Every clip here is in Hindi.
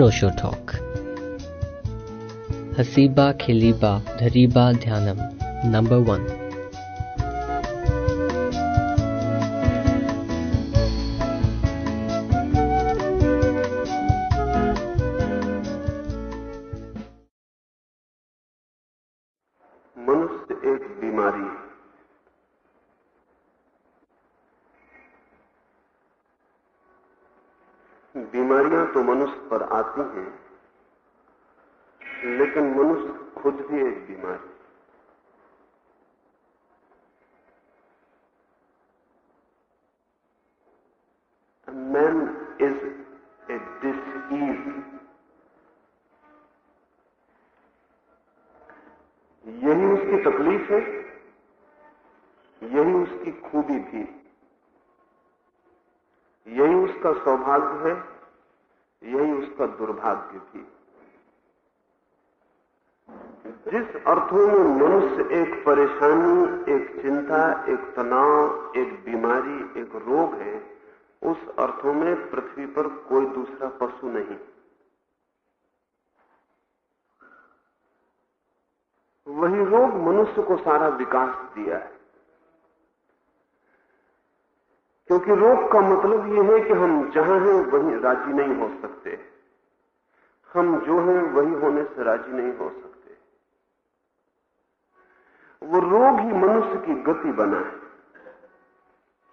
Osho Talk. Hasiba Khiliba Dhariba Dhyanam Number 1 दुर्भाग्य थी जिस अर्थों में मनुष्य एक परेशानी, एक चिंता, एक तनाव, एक बीमारी, एक रोग है, उस अर्थों में पृथ्वी पर कोई दूसरा पशु नहीं। वही रोग मनुष्य को सारा विकास दिया है। क्योंकि रोग का मतलब यह है कि हम जहाँ हैं, वहीं राज़ी नहीं हो सकते। हम जो हैं, वही होने से राज़ी नहीं हो सकते। वो रोग ही मनुष्य की गति बना है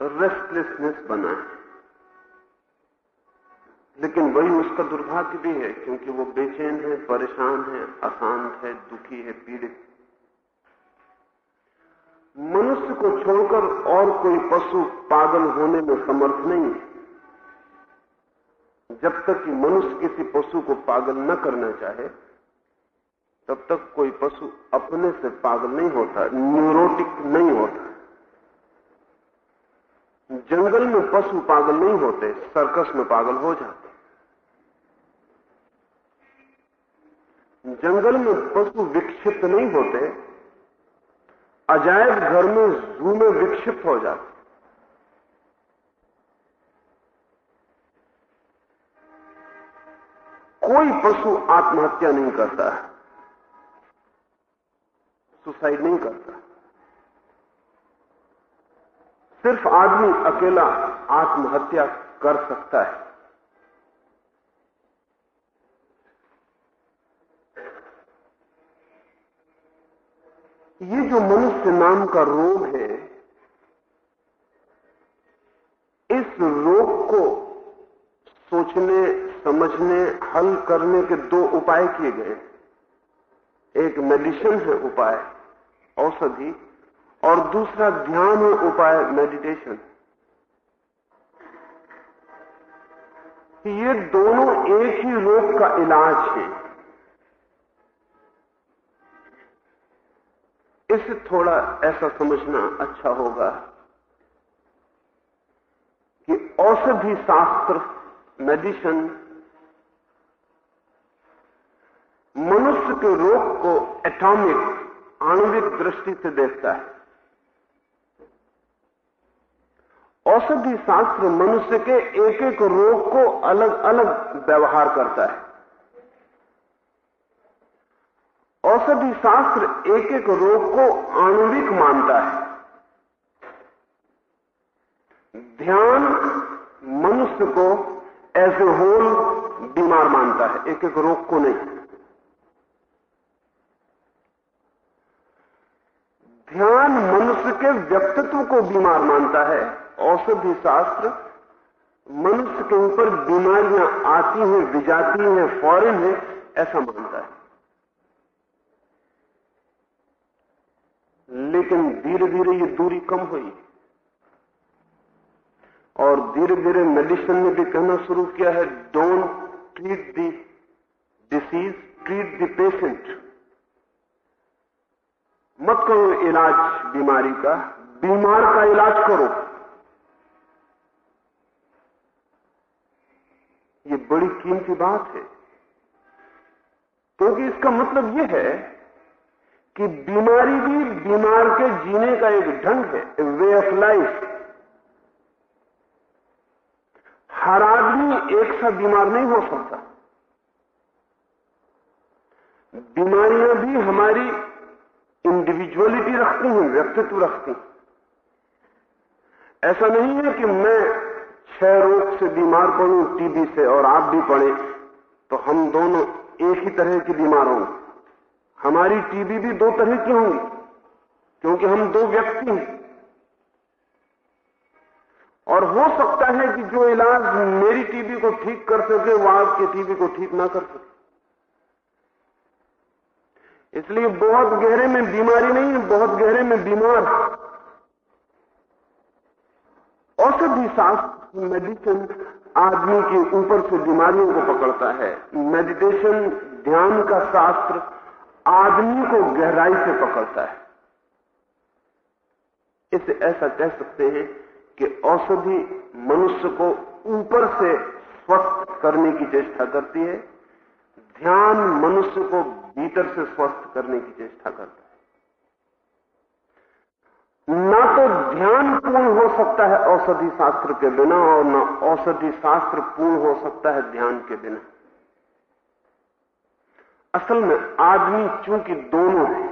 रेस्टलेसनेस बना है। लेकिन वही उसका दुर्भाग्य भी है, क्योंकि वो बेचैन है, परेशान है, अशांत है, दुखी है, पीड़ित। मनुष्य को छोड़कर और कोई पशु पागल होने में समर्थ नहीं है। जब तक कि मनुष्य किसी पशु को पागल न करना चाहे, तब तक कोई पशु अपने से पागल नहीं होता, न्यूरोटिक नहीं होता। जंगल में पशु पागल नहीं होते, सर्कस में पागल हो जाते। जंगल में पशु विक्षिप्त नहीं होते, अजायब घर में जू में विक्षिप्त हो जाते। कोई पशु आत्महत्या नहीं करता सुसाइड नहीं करता। सिर्फ़ आदमी अकेला आत्महत्या कर सकता है। ये जो मनुष्य नाम का रोग है, इस रोग को सोचने समझने, हल करने के दो उपाय किए गए। एक मेडिसिन है उपाय, औषधि, और दूसरा ध्यान है उपाय मेडिटेशन ये दोनों एक ही रोग का इलाज है। इसे थोड़ा ऐसा समझना अच्छा होगा कि औषधि शास्त्र मेडिसिन मनुष्य के रोग को एटॉमिक आणविक दृष्टि से देखता है। औषधि शास्त्र मनुष्य के एक एक रोग को अलग अलग व्यवहार करता है। औषधि शास्त्र एक एक रोग को आणविक मानता है। ध्यान मनुष्य को एज ए होल बीमार मानता है। एक एक रोग को नहीं। ध्यान मनुष्य के व्यक्तित्व को बीमार मानता है। औषधि शास्त्र, मनुष्य के ऊपर बीमारियाँ आती हैं, विजाती हैं, फॉरेन है, ऐसा मानता है। लेकिन धीरे धीरे ये दूरी कम हुई। और धीरे धीरे मेडिसिन ने भी कहना शुरू किया है don't treat the disease treat the patient मत करो इलाज बीमारी का, बीमार का इलाज करो। ये बड़ी कीमती बात है। क्योंकि तो इसका मतलब यह है कि बीमारी भी बीमार के जीने का एक ढंग है वे ऑफ़ लाइफ हर आदमी एक सा बीमार नहीं हो सकता। बीमारियाँ भी हमारी इंडिविजुअलिटी रखती हैं, व्यक्तित्व रखती हैं। ऐसा नहीं है कि मैं छह रोग से बीमार पड़ू, टीबी से, और आप भी पड़े तो हम दोनों एक ही तरह के बीमार होंगे। हमारी टीबी भी दो तरह की होंगी, क्योंकि हम दो व्यक्ति हैं। और हो सकता है कि जो इलाज मेरी टीबी को ठीक कर सके, वो आपके टीबी को ठीक ना कर सके। इसलिए बहुत गहरे में बीमारी नहीं है बहुत गहरे में बीमार। औषधि शास्त्र मेडिसिन आदमी के ऊपर से बीमारियों को पकड़ता है। मेडिटेशन, ध्यान का शास्त्र आदमी को गहराई से पकड़ता है। इसे ऐसा कह सकते हैं कि औषधि मनुष्य को ऊपर से स्वस्थ करने की चेष्टा करती है। ध्यान मनुष्य को भीतर से स्वस्थ करने की चेष्टा करता है। ना तो ध्यान पूर्ण हो सकता है औषधि शास्त्र के बिना और न औषधि शास्त्र पूर्ण हो सकता है ध्यान के बिना। असल में आदमी चूँकि दोनों है,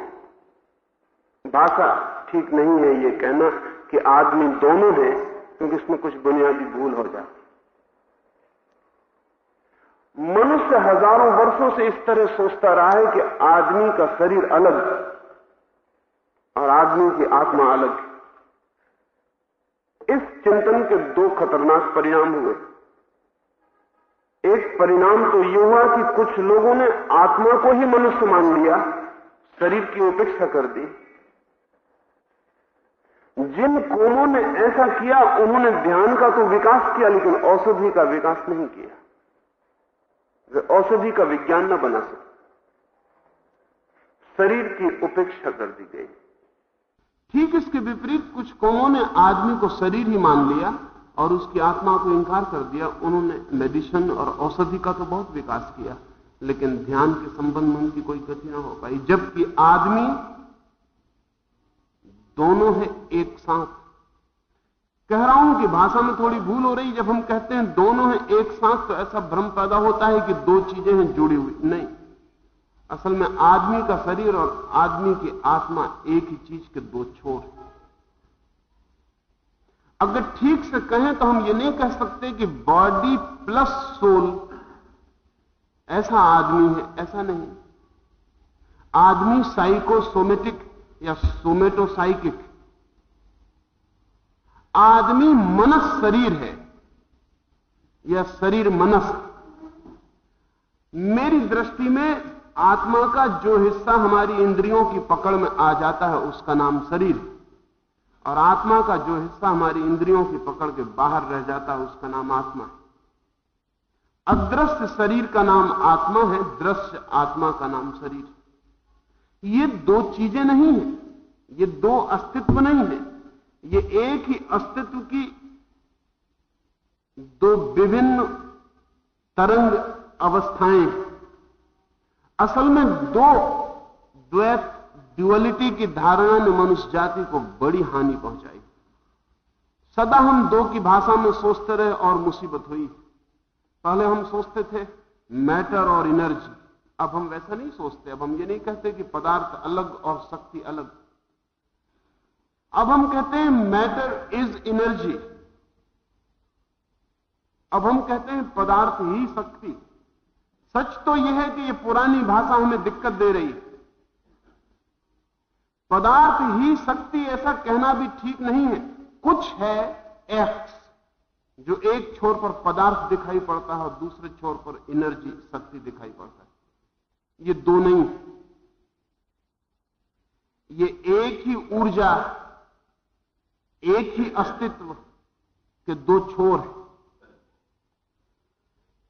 भाषा ठीक नहीं है ये कहना कि आदमी दोनों है, क्योंकि इसमें कुछ बुनियादी भूल हो जाती मनुष्य हज़ारों वर्षों से इस तरह सोचता रहा है कि आदमी का शरीर अलग और आदमी की आत्मा अलग। इस चिंतन के दो खतरनाक परिणाम हुए। एक परिणाम तो यह हुआ कि कुछ लोगों ने आत्मा को ही मनुष्य मान लिया, शरीर की उपेक्षा कर दी। जिन कौमों ने ऐसा किया, उन्होंने ध्यान का तो विकास किया, लेकिन औषधि का विकास नहीं किया। वे औषधि का विज्ञान न बना सके। शरीर की उपेक्षा कर दी गई। ठीक इसके विपरीत कुछ कौमों ने आदमी को शरीर ही मान लिया और उसकी आत्मा को इंकार कर दिया। उन्होंने मेडिसिन और औषधि का तो बहुत विकास किया, लेकिन ध्यान के संबंध में उनकी कोई गति ना हो पाई, जबकि आदमी दोनों है एक साथ। कह रहा हूँ कि भाषा में थोड़ी भूल हो रही, जब हम कहते हैं दोनों हैं एक साथ तो ऐसा भ्रम पैदा होता है कि दो चीज़ें हैं जुड़ी हुई। नहीं। असल में आदमी का शरीर और आदमी की आत्मा एक ही चीज़ के दो छोर है। अगर ठीक से कहें तो हम ये नहीं कह सकते कि बॉडी प्लस सोल ऐसा आदमी है, ऐसा नहीं। आदमी साइकोसोमेटिक या सोमेटोसाइकिक आदमी मनस शरीर है। या शरीर मनस। मेरी दृष्टि में आत्मा का जो हिस्सा हमारी इंद्रियों की पकड़ में आ जाता है, उसका नाम शरीर। और आत्मा का जो हिस्सा हमारी इंद्रियों की पकड़ के बाहर रह जाता है, उसका नाम आत्मा अदृश्य शरीर का नाम आत्मा है, दृश्य आत्मा का नाम शरीर। ये दो चीज़ें नहीं है, ये दो अस्तित्व नहीं है। ये एक ही अस्तित्व की दो विभिन्न तरंग अवस्थाएँ असल में दो द्वैत ड्युअलिटी की धारणा ने मनुष्य जाति को बड़ी हानि पहुंचाई। सदा हम दो की भाषा में सोचते रहे और मुसीबत हुई। पहले हम सोचते थे मैटर और एनर्जी अब हम वैसा नहीं सोचते, अब हम ये नहीं कहते कि पदार्थ अलग और शक्ति अलग। अब हम कहते हैं मैटर इज़ एनर्जी। अब हम कहते हैं पदार्थ ही शक्ति। सच तो यह है कि यह पुरानी भाषा हमें दिक्कत दे रही है। पदार्थ ही शक्ति ऐसा कहना भी ठीक नहीं है। कुछ है एक्स जो एक छोर पर पदार्थ दिखाई पड़ता है और दूसरे छोर पर एनर्जी, शक्ति दिखाई पड़ता है। ये दो नहीं है। ये एक ही ऊर्जा एक ही अस्तित्व के दो छोर हैं।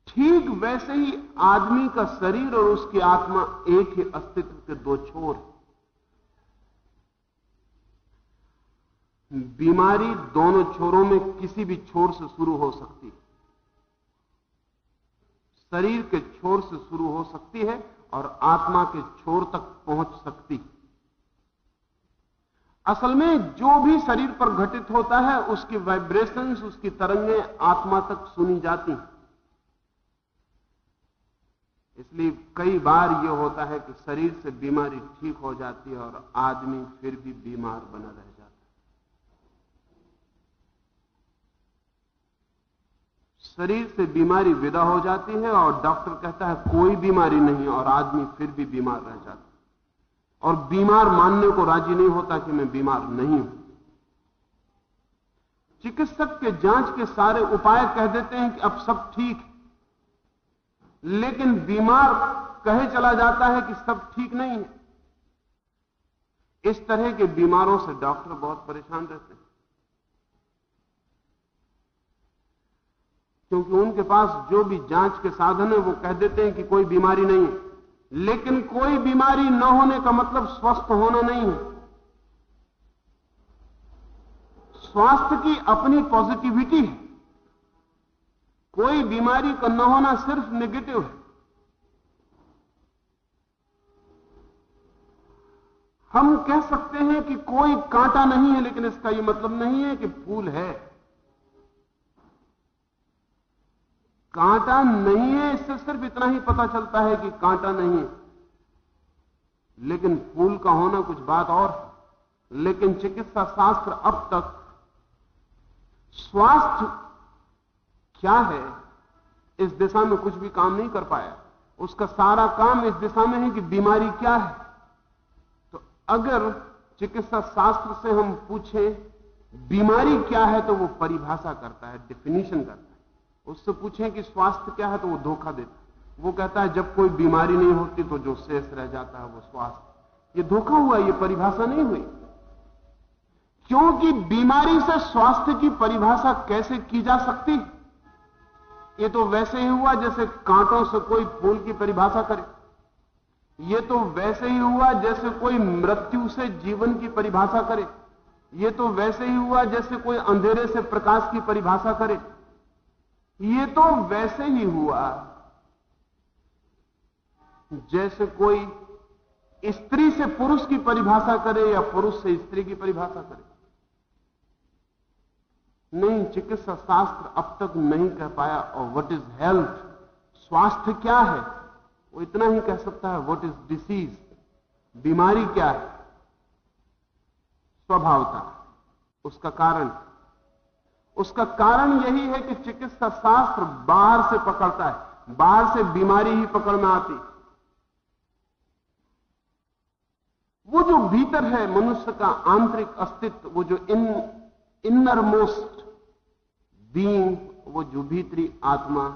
ठीक वैसे ही आदमी का शरीर और उसकी आत्मा एक ही अस्तित्व के दो छोर हैं। बीमारी दोनों छोरों में किसी भी छोर से शुरू हो सकती है। शरीर के छोर से शुरू हो सकती है और आत्मा के छोर तक पहुँच सकती है। असल में जो भी शरीर पर घटित होता है, उसकी वाइब्रेशंस उसकी तरंगें आत्मा तक सुनी जाती हैं। इसलिए कई बार यह होता है कि शरीर से बीमारी ठीक हो जाती है और आदमी फिर भी बीमार बना रह जाता है। शरीर से बीमारी विदा हो जाती है और डॉक्टर कहता है, कोई बीमारी नहीं और आदमी फिर भी बीमार रह जाता है। और बीमार मानने को राज़ी नहीं होता कि मैं बीमार नहीं हूँ। चिकित्सक के जाँच के सारे उपाय कह देते हैं कि अब सब ठीक लेकिन बीमार कहे चला जाता है कि सब ठीक नहीं है। इस तरह के बीमारों से डॉक्टर बहुत परेशान रहते हैं। क्योंकि उनके पास जो भी जाँच के साधन है, वो कह देते हैं कि कोई बीमारी नहीं है। लेकिन कोई बीमारी न होने का मतलब स्वस्थ होना नहीं है। स्वास्थ्य की अपनी पॉजिटिविटी है। कोई बीमारी का न होना सिर्फ़ नेगेटिव है। हम कह सकते हैं कि कोई कांटा नहीं है, लेकिन इसका यह मतलब नहीं है कि फूल है। कांटा नहीं है, इससे सिर्फ़ इतना ही पता चलता है कि कांटा नहीं है। लेकिन फूल का होना कुछ बात और लेकिन चिकित्सा शास्त्र अब तक स्वास्थ्य क्या है, इस दिशा में कुछ भी काम नहीं कर पाया। उसका सारा काम इस दिशा में है कि बीमारी क्या है। तो अगर चिकित्सा शास्त्र से हम पूछें, बीमारी क्या है तो वो परिभाषा करता है डिफिनीशन करता है। उससे पूछें कि स्वास्थ्य क्या है तो वो धोखा देता वो कहता है, जब कोई बीमारी नहीं होती तो जो शेष रह जाता है वो स्वास्थ्य। ये धोखा हुआ, ये परिभाषा नहीं हुई। क्योंकि बीमारी से स्वास्थ्य की परिभाषा कैसे की जा सकती? ये तो वैसे ही हुआ जैसे कांटों से कोई फूल की परिभाषा करे। ये तो वैसे ही हुआ जैसे कोई मृत्यु से जीवन की परिभाषा करे। ये तो वैसे ही हुआ जैसे कोई अंधेरे से प्रकाश की परिभाषा करे। ये तो वैसे ही हुआ। जैसे कोई स्त्री से पुरुष की परिभाषा करे या पुरुष से स्त्री की परिभाषा करे। नहीं, चिकित्सा शास्त्र अब तक नहीं कह पाया, और व्हाट इज़ हेल्थ स्वास्थ्य क्या है? वो इतना ही कह सकता है व्हाट इज़ डिसीज बीमारी क्या है? स्वभावता, उसका कारण उसका कारण यही है कि चिकित्सा शास्त्र बाहर से पकड़ता है। बाहर से बीमारी ही पकड़ में आती। वो जो भीतर है मनुष्य का आंतरिक अस्तित्व, वो जो इन इनर मोस्ट बींग वो जो भीतरी आत्मा,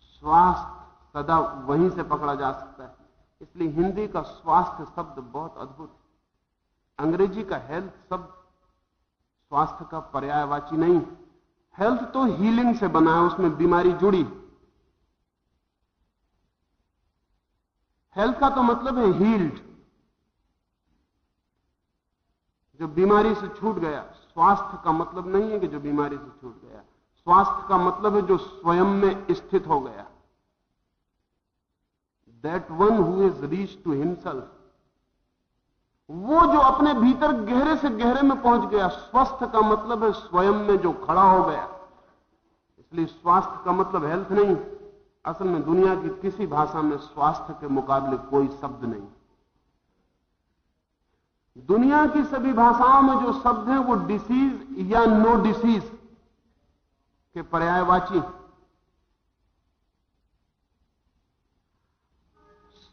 स्वास्थ्य सदा वहीं से पकड़ा जा सकता है। इसलिए हिंदी का स्वास्थ्य शब्द बहुत अद्भुत है। अंग्रेज़ी का हेल्थ शब्द स्वास्थ्य का पर्यायवाची नहीं। हेल्थ तो हीलिंग से बना है, उसमें बीमारी जुड़ी। हेल्थ का तो मतलब है हील्ड जो बीमारी से छूट गया, स्वास्थ्य का मतलब नहीं है कि जो बीमारी से छूट गया। स्वास्थ्य का मतलब है जो स्वयं में स्थित हो गया। That one who is reach to himself वो जो अपने भीतर गहरे से गहरे में पहुँच गया स्वस्थ का मतलब है स्वयं में जो खड़ा हो गया। इसलिए स्वास्थ्य का मतलब हेल्थ नहीं, असल में दुनिया की किसी भाषा में स्वास्थ्य के मुकाबले कोई शब्द नहीं। दुनिया की सभी भाषाओं में जो शब्द हैं, वो डिसीज या नो डिसीज के पर्यायवाची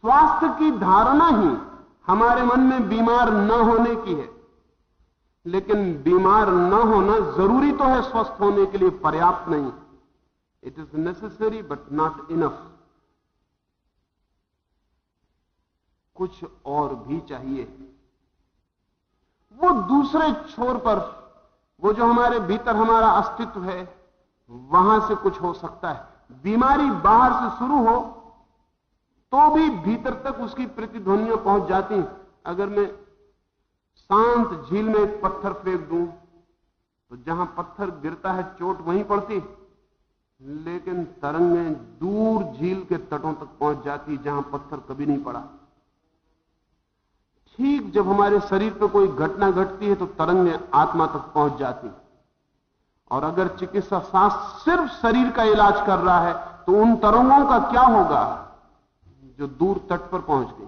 स्वास्थ्य की धारणा ही हमारे मन में बीमार न होने की है। लेकिन बीमार न होना ज़रूरी तो है, स्वस्थ होने के लिए पर्याप्त नहीं। It is necessary but not enough कुछ और भी चाहिए। वो दूसरे छोर पर, वो जो हमारे भीतर हमारा अस्तित्व है, वहाँ से कुछ हो सकता है। बीमारी बाहर से शुरू हो तो भी भीतर तक उसकी प्रतिध्वनियाँ पहुँच जाती हैं। अगर मैं शांत झील में एक पत्थर फेंक दूँ तो जहाँ पत्थर गिरता है, चोट वहीं पड़ती। लेकिन तरंगें दूर झील के तटों तक पहुँच जाती, जहाँ पत्थर कभी नहीं पड़ा। ठीक जब हमारे शरीर पर कोई घटना घटती है तो तरंगें आत्मा तक पहुँच जाती। और अगर चिकित्सा शास्त्र सिर्फ़ शरीर का इलाज कर रहा है तो उन तरंगों का क्या होगा? जो दूर तट पर पहुँच गई।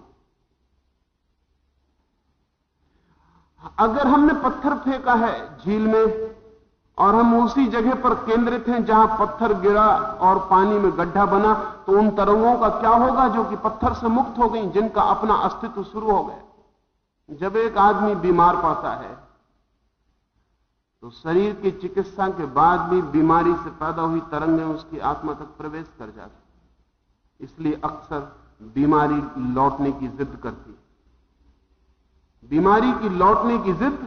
अगर हमने पत्थर फेंका है झील में, और हम उसी जगह पर केंद्रित हैं जहाँ पत्थर गिरा और पानी में गड्ढा बना तो उन तरंगों का क्या होगा जो कि पत्थर से मुक्त हो गई, जिनका अपना अस्तित्व शुरू हो गया? जब एक आदमी बीमार पड़ता है तो शरीर की चिकित्सा के बाद भी बीमारी से पैदा हुई तरंगें उसकी आत्मा तक प्रवेश कर जाती इसलिए अक्सर बीमारी लौटने की जिद करती। बीमारी की लौटने की जिद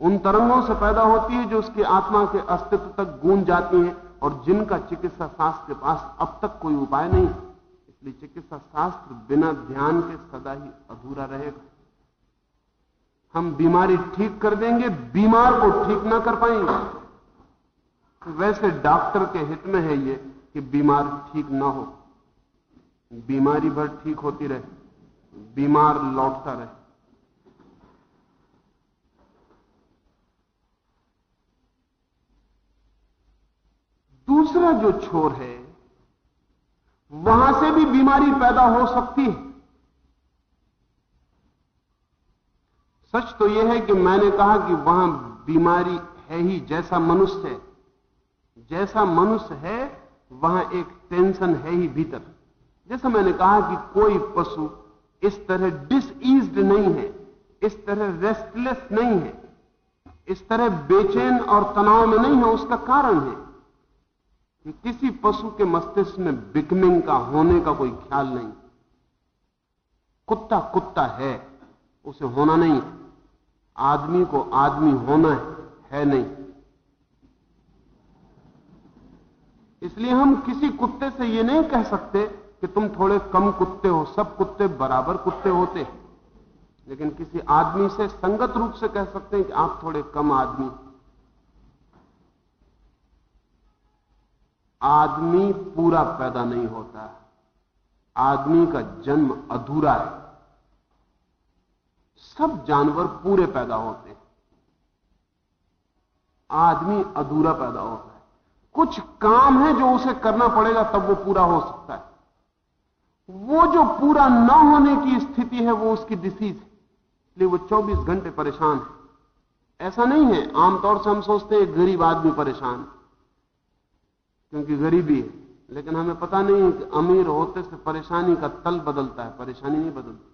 उन तरंगों से पैदा होती है जो उसकी आत्मा के अस्तित्व तक गूंज जाती हैं और जिनका चिकित्सा शास्त्र के पास अब तक कोई उपाय नहीं इसलिए चिकित्सा शास्त्र बिना ध्यान के सदा ही अधूरा रहेगा। हम बीमारी ठीक कर देंगे, बीमार को ठीक ना कर पाएँगे। वैसे डॉक्टर के हित में है ये कि बीमार ठीक ना हो। बीमारी भर ठीक होती रहे, बीमार लौटता रहे। दूसरा जो छोर है, वहाँ से भी बीमारी पैदा हो सकती है। सच तो यह है कि मैंने कहा कि वहाँ बीमारी है ही जैसा मनुष्य है। जैसा मनुष्य है, वहाँ एक टेंशन है ही भीतर। जैसा मैंने कहा कि कोई पशु इस तरह डिसईज्ड नहीं है इस तरह रेस्टलेस नहीं है इस तरह बेचैन और तनाव में नहीं है उसका कारण है कि किसी पशु के मस्तिष्क में बिकमिंग का होने का कोई ख्याल नहीं। कुत्ता कुत्ता है उसे होना नहीं। आदमी को आदमी होना है, है नहीं। इसलिए हम किसी कुत्ते से यह नहीं कह सकते कि तुम थोड़े कम कुत्ते हो, सब कुत्ते बराबर कुत्ते होते हैं। लेकिन किसी आदमी से संगत रूप से कह सकते हैं कि आप थोड़े कम आदमी। आदमी पूरा पैदा नहीं होता। आदमी का जन्म अधूरा है। सब जानवर पूरे पैदा होते हैं। आदमी अधूरा पैदा होता है। कुछ काम है जो उसे करना पड़ेगा, तब वो पूरा हो सकता है। वो जो पूरा न होने की स्थिति है, वो उसकी डिसीज है। इसलिए वो 24 घंटे परेशान है। ऐसा नहीं है। आमतौर से हम सोचते हैं गरीब आदमी परेशान क्योंकि गरीबी है। लेकिन हमें पता नहीं है कि अमीर होते से परेशानी का तल बदलता है। परेशानी नहीं बदलती।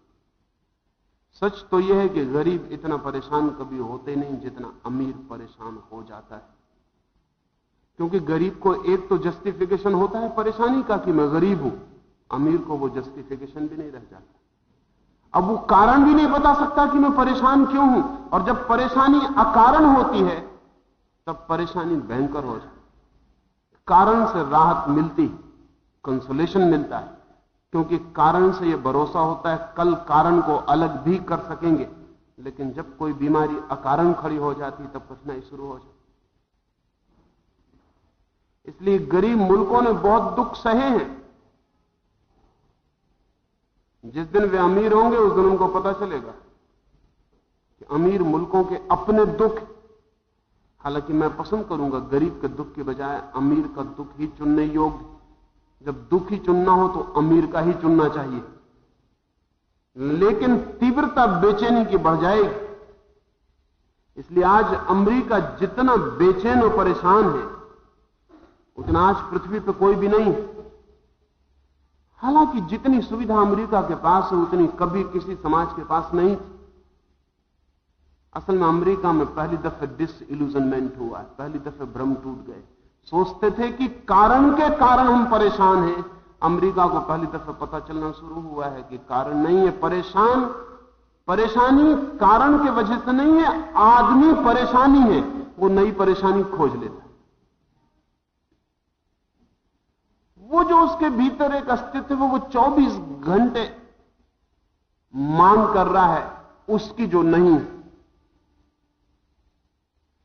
सच तो यह है कि गरीब इतना परेशान कभी होते नहीं जितना अमीर परेशान हो जाता है। क्योंकि गरीब को एक तो जस्टिफिकेशन होता है परेशानी का कि मैं गरीब हूँ। अमीर को वो जस्टिफिकेशन भी नहीं रह जाता। अब वो कारण भी नहीं बता सकता कि मैं परेशान क्यों हूँ। और जब परेशानी अकारण होती है, तब परेशानी भयंकर हो जाती कारण से राहत मिलती कंसोलेशन मिलता है। क्योंकि कारण से यह भरोसा होता है, कल कारण को अलग भी कर सकेंगे। लेकिन जब कोई बीमारी अकारण खड़ी हो जाती तब कठिनाई शुरू हो जाती इसलिए गरीब मुल्कों ने बहुत दुख सहे हैं। जिस दिन वे अमीर होंगे, उस दिन उनको पता चलेगा कि अमीर मुल्कों के अपने दुख, हालाँकि मैं पसंद करूँगा गरीब के दुख के बजाय अमीर का दुख ही चुनने योग्य। जब दुख ही चुनना हो तो अमीर का ही चुनना चाहिए। लेकिन तीव्रता बेचैनी की बढ़ जाएगी। इसलिए आज अमेरिका जितना बेचैन और परेशान है, उतना आज पृथ्वी पर कोई भी नहीं है। हालाँकि जितनी सुविधा अमेरिका के पास है, उतनी कभी किसी समाज के पास नहीं थी। असल में अमेरिका में पहली दफे डिस इल्यूजनमेंट हुआ है, पहली दफे भ्रम टूट गए। सोचते थे कि कारण के कारण हम परेशान हैं। अमेरिका को पहली दफे पता चलना शुरू हुआ है कि कारण नहीं है परेशान। परेशानी कारण के वजह से नहीं है, आदमी परेशानी है, वो नई परेशानी खोज लेता वो जो उसके भीतर एक अस्तित्व है, वो 24 घंटे मांग कर रहा है, उसकी जो नहीं है।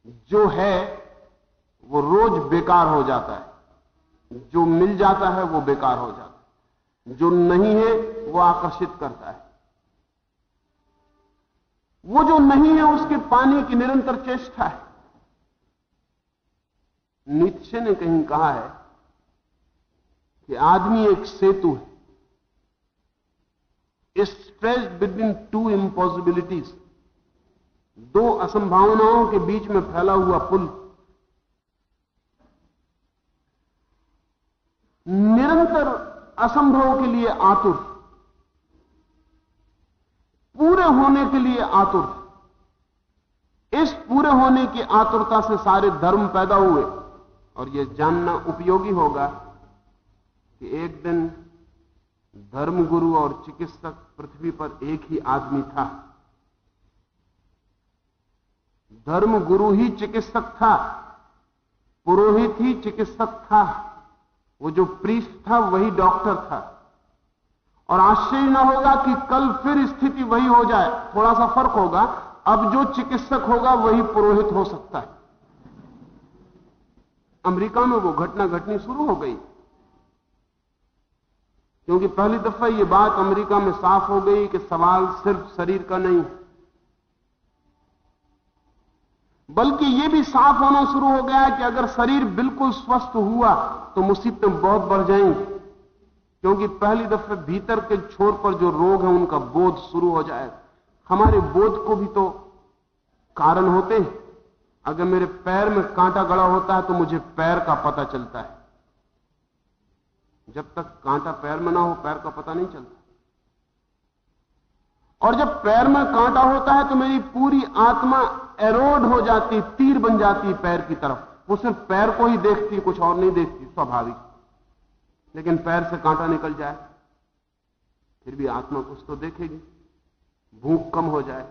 जो है, वो रोज बेकार हो जाता है। जो मिल जाता है, वो बेकार हो जाता है। जो नहीं है, वो आकर्षित करता है। वो जो नहीं है, उसके पाने की निरंतर चेष्टा है। नीचे ने कहीं कहा है कि आदमी एक सेतु है। स्ट्रेच बिटवीन टू इम्पॉसिबिलिटीज दो असंभावनाओं के बीच में फैला हुआ पुल। निरंतर असंभव के लिए आतुर, पूरे होने के लिए आतुर। इस पूरे होने की आतुरता से सारे धर्म पैदा हुए, और यह जानना उपयोगी होगा कि एक दिन धर्मगुरु और चिकित्सक पृथ्वी पर एक ही आदमी था। धर्मगुरु ही चिकित्सक था, पुरोहित ही चिकित्सक था, वो जो प्रीस्ट था वही डॉक्टर था। और आश्चर्य न होगा कि कल फिर स्थिति वही हो जाए। थोड़ा सा फ़र्क होगा, अब जो चिकित्सक होगा वही पुरोहित हो सकता है। अमेरिका में वो घटना घटनी शुरू हो गई। क्योंकि पहली दफ़ा ये बात अमेरिका में साफ़ हो गई कि सवाल सिर्फ़ शरीर का नहीं बल्कि यह भी साफ़ होना शुरू हो गया कि अगर शरीर बिल्कुल स्वस्थ हुआ तो मुसीबतें बहुत बढ़ जाएँगी। क्योंकि पहली दफे भीतर के छोर पर जो रोग है, उनका बोध शुरू हो जाएगा हमारे बोध को भी तो कारण होते हैं। अगर मेरे पैर में कांटा गड़ा होता है तो मुझे पैर का पता चलता है। जब तक कांटा पैर में ना हो, पैर का पता नहीं चलता। और जब पैर में कांटा होता है तो मेरी पूरी आत्मा एरोड हो जाती, तीर बन जाती पैर की तरफ़। वो सिर्फ़ पैर को ही देखती कुछ और नहीं देखती, स्वाभाविक। लेकिन पैर से कांटा निकल जाए, फिर भी आत्मा कुछ तो देखेगी। भूख कम हो जाए,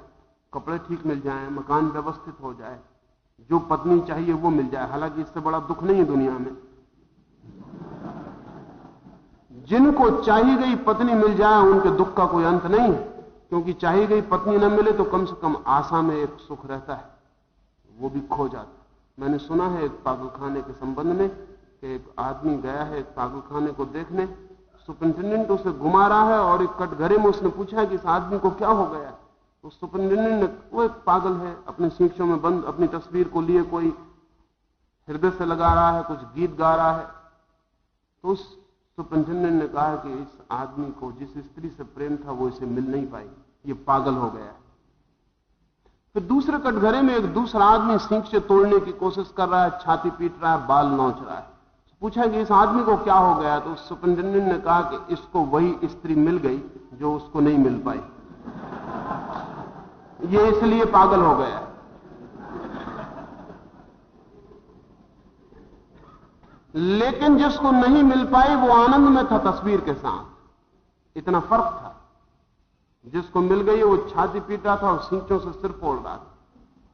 कपड़े ठीक मिल जाए, मकान व्यवस्थित हो जाए, जो पत्नी चाहिए वो मिल जाए। हालाँकि इससे बड़ा दुख नहीं है दुनिया में। जिनको चाही गई पत्नी मिल जाए, उनके दुख का कोई अंत नहीं है। क्योंकि चाही गई पत्नी न मिले तो कम से कम आशा में एक सुख रहता है। वो भी खो जाता मैंने सुना है एक पागलखाने के संबंध में कि एक आदमी गया है एक पागलखाने को देखने। सुपरिंटेंडेंट उसे घुमा रहा है और एक कटघरे में उसने पूछा है कि इस आदमी को क्या हो गया तो सुपरिंटेंडेंट ने, वो एक पागल है, अपने शीशों में बंद, अपनी तस्वीर को लिए कोई हृदय से लगा रहा है, कुछ गीत गा रहा है। तो उस सुपरिंटेंडेंट ने कहा कि इस आदमी को जिस स्त्री से प्रेम था, वो इसे मिल नहीं पाई। ये पागल हो गया फिर दूसरे कटघरे में एक दूसरा आदमी सीख से तोड़ने की कोशिश कर रहा है, छाती पीट रहा है, बाल नोच रहा है। पूछा कि इस आदमी को क्या हो गया? तो सुपरिंटेंडेंट ने कहा कि इसको वही स्त्री मिल गई, जो उसको नहीं मिल पाई। ये इसलिए पागल हो गया लेकिन जिसको नहीं मिल पाई, वो आनंद में था तस्वीर के साथ। इतना फ़र्क था। जिसको मिल गई, वो छाती पीट रहा था और सींचों से सिर फोड़ रहा था।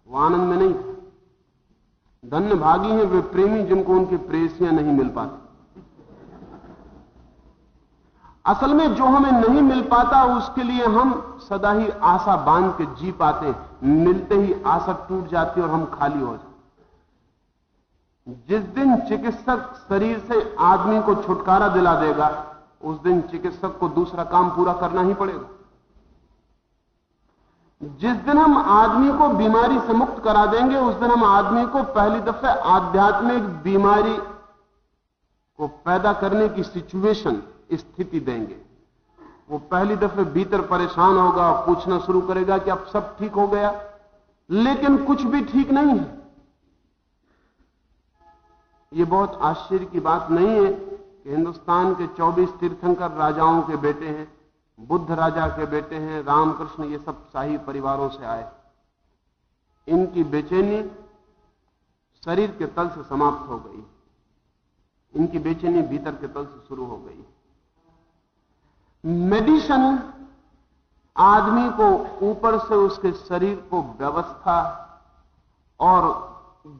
वो आनंद में नहीं था। धन्य भागी हैं वे प्रेमी जिनको उनकी प्रेसियाँ नहीं मिल पाती। असल में जो हमें नहीं मिल पाता, उसके लिए हम सदा ही आशा बाँध के जी पाते मिलते ही आशा टूट जाती और हम खाली हो जाते जिस दिन चिकित्सक शरीर से आदमी को छुटकारा दिला देगा, उस दिन चिकित्सक को दूसरा काम पूरा करना ही पड़ेगा। जिस दिन हम आदमी को बीमारी से मुक्त करा देंगे, उस दिन हम आदमी को पहली दफे आध्यात्मिक बीमारी को पैदा करने की सिचुएशन स्थिति देंगे। वो पहली दफे भीतर परेशान होगा और पूछना शुरू करेगा कि अब सब ठीक हो गया, लेकिन कुछ भी ठीक नहीं है। ये बहुत आश्चर्य की बात नहीं है कि हिंदुस्तान के 24 तीर्थंकर राजाओं के बेटे हैं, बुद्ध राजा के बेटे हैं, रामकृष्ण, ये सब शाही परिवारों से आए इनकी बेचैनी शरीर के तल से समाप्त हो गई। इनकी बेचैनी भीतर के तल से शुरू हो गई। मेडिसन आदमी को ऊपर से उसके शरीर को व्यवस्था और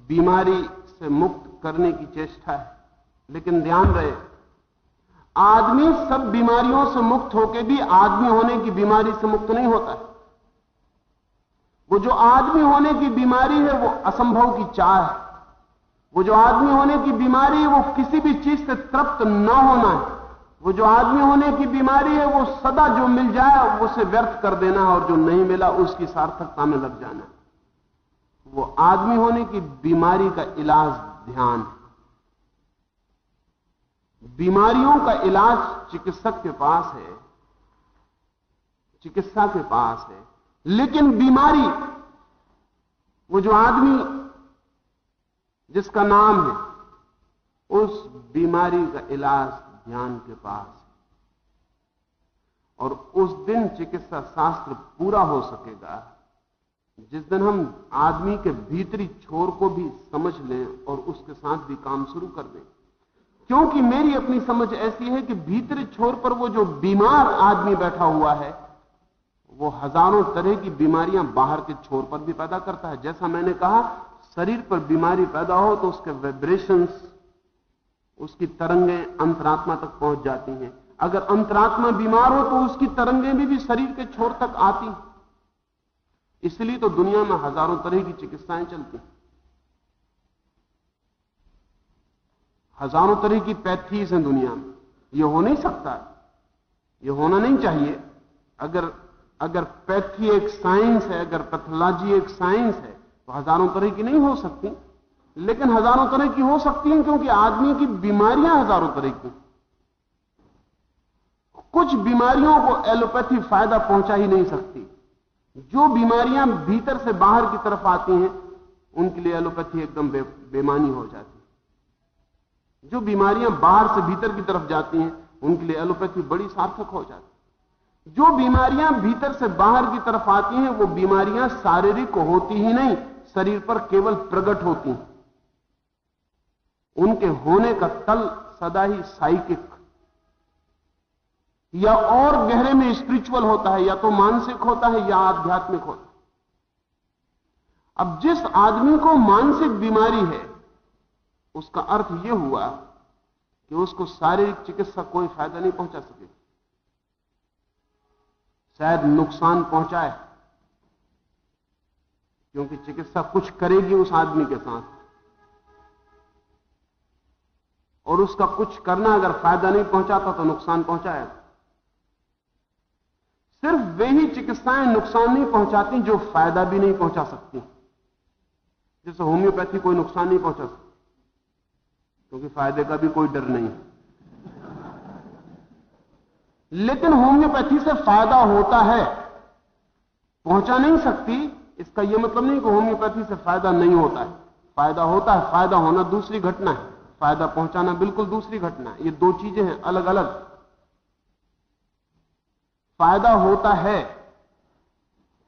बीमारी से मुक्त करने की चेष्टा है, लेकिन ध्यान रहे, आदमी सब बीमारियों से मुक्त होकर भी आदमी होने की बीमारी से मुक्त नहीं होता वो जो आदमी होने की बीमारी है, वो असंभव की चाह है। वो जो आदमी होने की बीमारी है, वो किसी भी चीज़ से तृप्त न होना है। वो जो आदमी होने की बीमारी है, वो सदा जो मिल जाए, उसे व्यर्थ कर देना और जो नहीं मिला, उसकी सार्थकता में लग जाना। वो आदमी होने की बीमारी का इलाज ध्यान। बीमारियों का इलाज चिकित्सक के पास है, चिकित्सा के पास है, लेकिन बीमारी, वो जो आदमी जिसका नाम है, उस बीमारी का इलाज ध्यान के पास है। और उस दिन चिकित्सा शास्त्र पूरा हो सकेगा जिस दिन हम आदमी के भीतरी छोर को भी समझ लें और उसके साथ भी काम शुरू कर दें। क्योंकि मेरी अपनी समझ ऐसी है कि भीतरी छोर पर वो जो बीमार आदमी बैठा हुआ है वो हज़ारों तरह की बीमारियाँ बाहर के छोर पर भी पैदा करता है। जैसा मैंने कहा शरीर पर बीमारी पैदा हो तो उसके वाइब्रेशंस उसकी तरंगें अंतरात्मा तक पहुँच जाती हैं। अगर अंतरात्मा बीमार हो तो उसकी तरंगें भी, भी शरीर के छोर तक आती। इसलिए तो दुनिया में हज़ारों तरह की चिकित्साएँ चलती हैं। हज़ारों तरह की पैथीज हैं दुनिया में। यह हो नहीं सकता यह होना नहीं चाहिए। अगर अगर पैथी एक साइंस है, अगर पैथोलॉजी एक साइंस है तो हज़ारों तरह की नहीं हो सकती। लेकिन हज़ारों तरह की हो सकती हैं क्योंकि आदमी की बीमारियाँ हज़ारों तरह की कुछ बीमारियों को एलोपैथी फ़ायदा पहुँचा ही नहीं सकती। जो बीमारियाँ भीतर से बाहर की तरफ़ आती हैं उनके लिए एलोपैथी एकदम बे, बेमानी हो जाती है। जो बीमारियाँ बाहर से भीतर की तरफ़ जाती हैं उनके लिए एलोपैथी बड़ी सार्थक हो जाती जो बीमारियाँ भीतर से बाहर की तरफ़ आती हैं वो बीमारियाँ शारीरिक होती ही नहीं शरीर पर केवल प्रकट होती हैं। उनके होने का तल सदा ही साइकिक या और गहरे में स्पिरिचुअल होता है, या तो मानसिक होता है, या आध्यात्मिक होता है। अब जिस आदमी को मानसिक बीमारी है, उसका अर्थ यह हुआ कि उसको शारीरिक चिकित्सा कोई फ़ायदा नहीं पहुँचा सके। शायद नुकसान पहुँचाए, क्योंकि चिकित्सा कुछ करेगी उस आदमी के साथ। और उसका कुछ करना अगर फ़ायदा नहीं पहुंचाता तो नुकसान पहुंचाएगा। सिर्फ़ वे ही चिकित्साएँ नुकसान नहीं पहुंचाती जो फ़ायदा भी नहीं पहुँचा सकती। जैसे होम्योपैथी कोई नुकसान नहीं पहुँचा सकती, क्योंकि फ़ायदे का भी कोई डर नहीं। लेकिन होम्योपैथी से फ़ायदा होता है, पहुँचा नहीं सकती, इसका यह मतलब नहीं कि होम्योपैथी से फ़ायदा नहीं होता है। फ़ायदा होता है, फ़ायदा होना दूसरी घटना है। फ़ायदा पहुंचाना बिल्कुल दूसरी घटना है। ये दो चीज़ें हैं अलग अलग फ़ायदा होता है।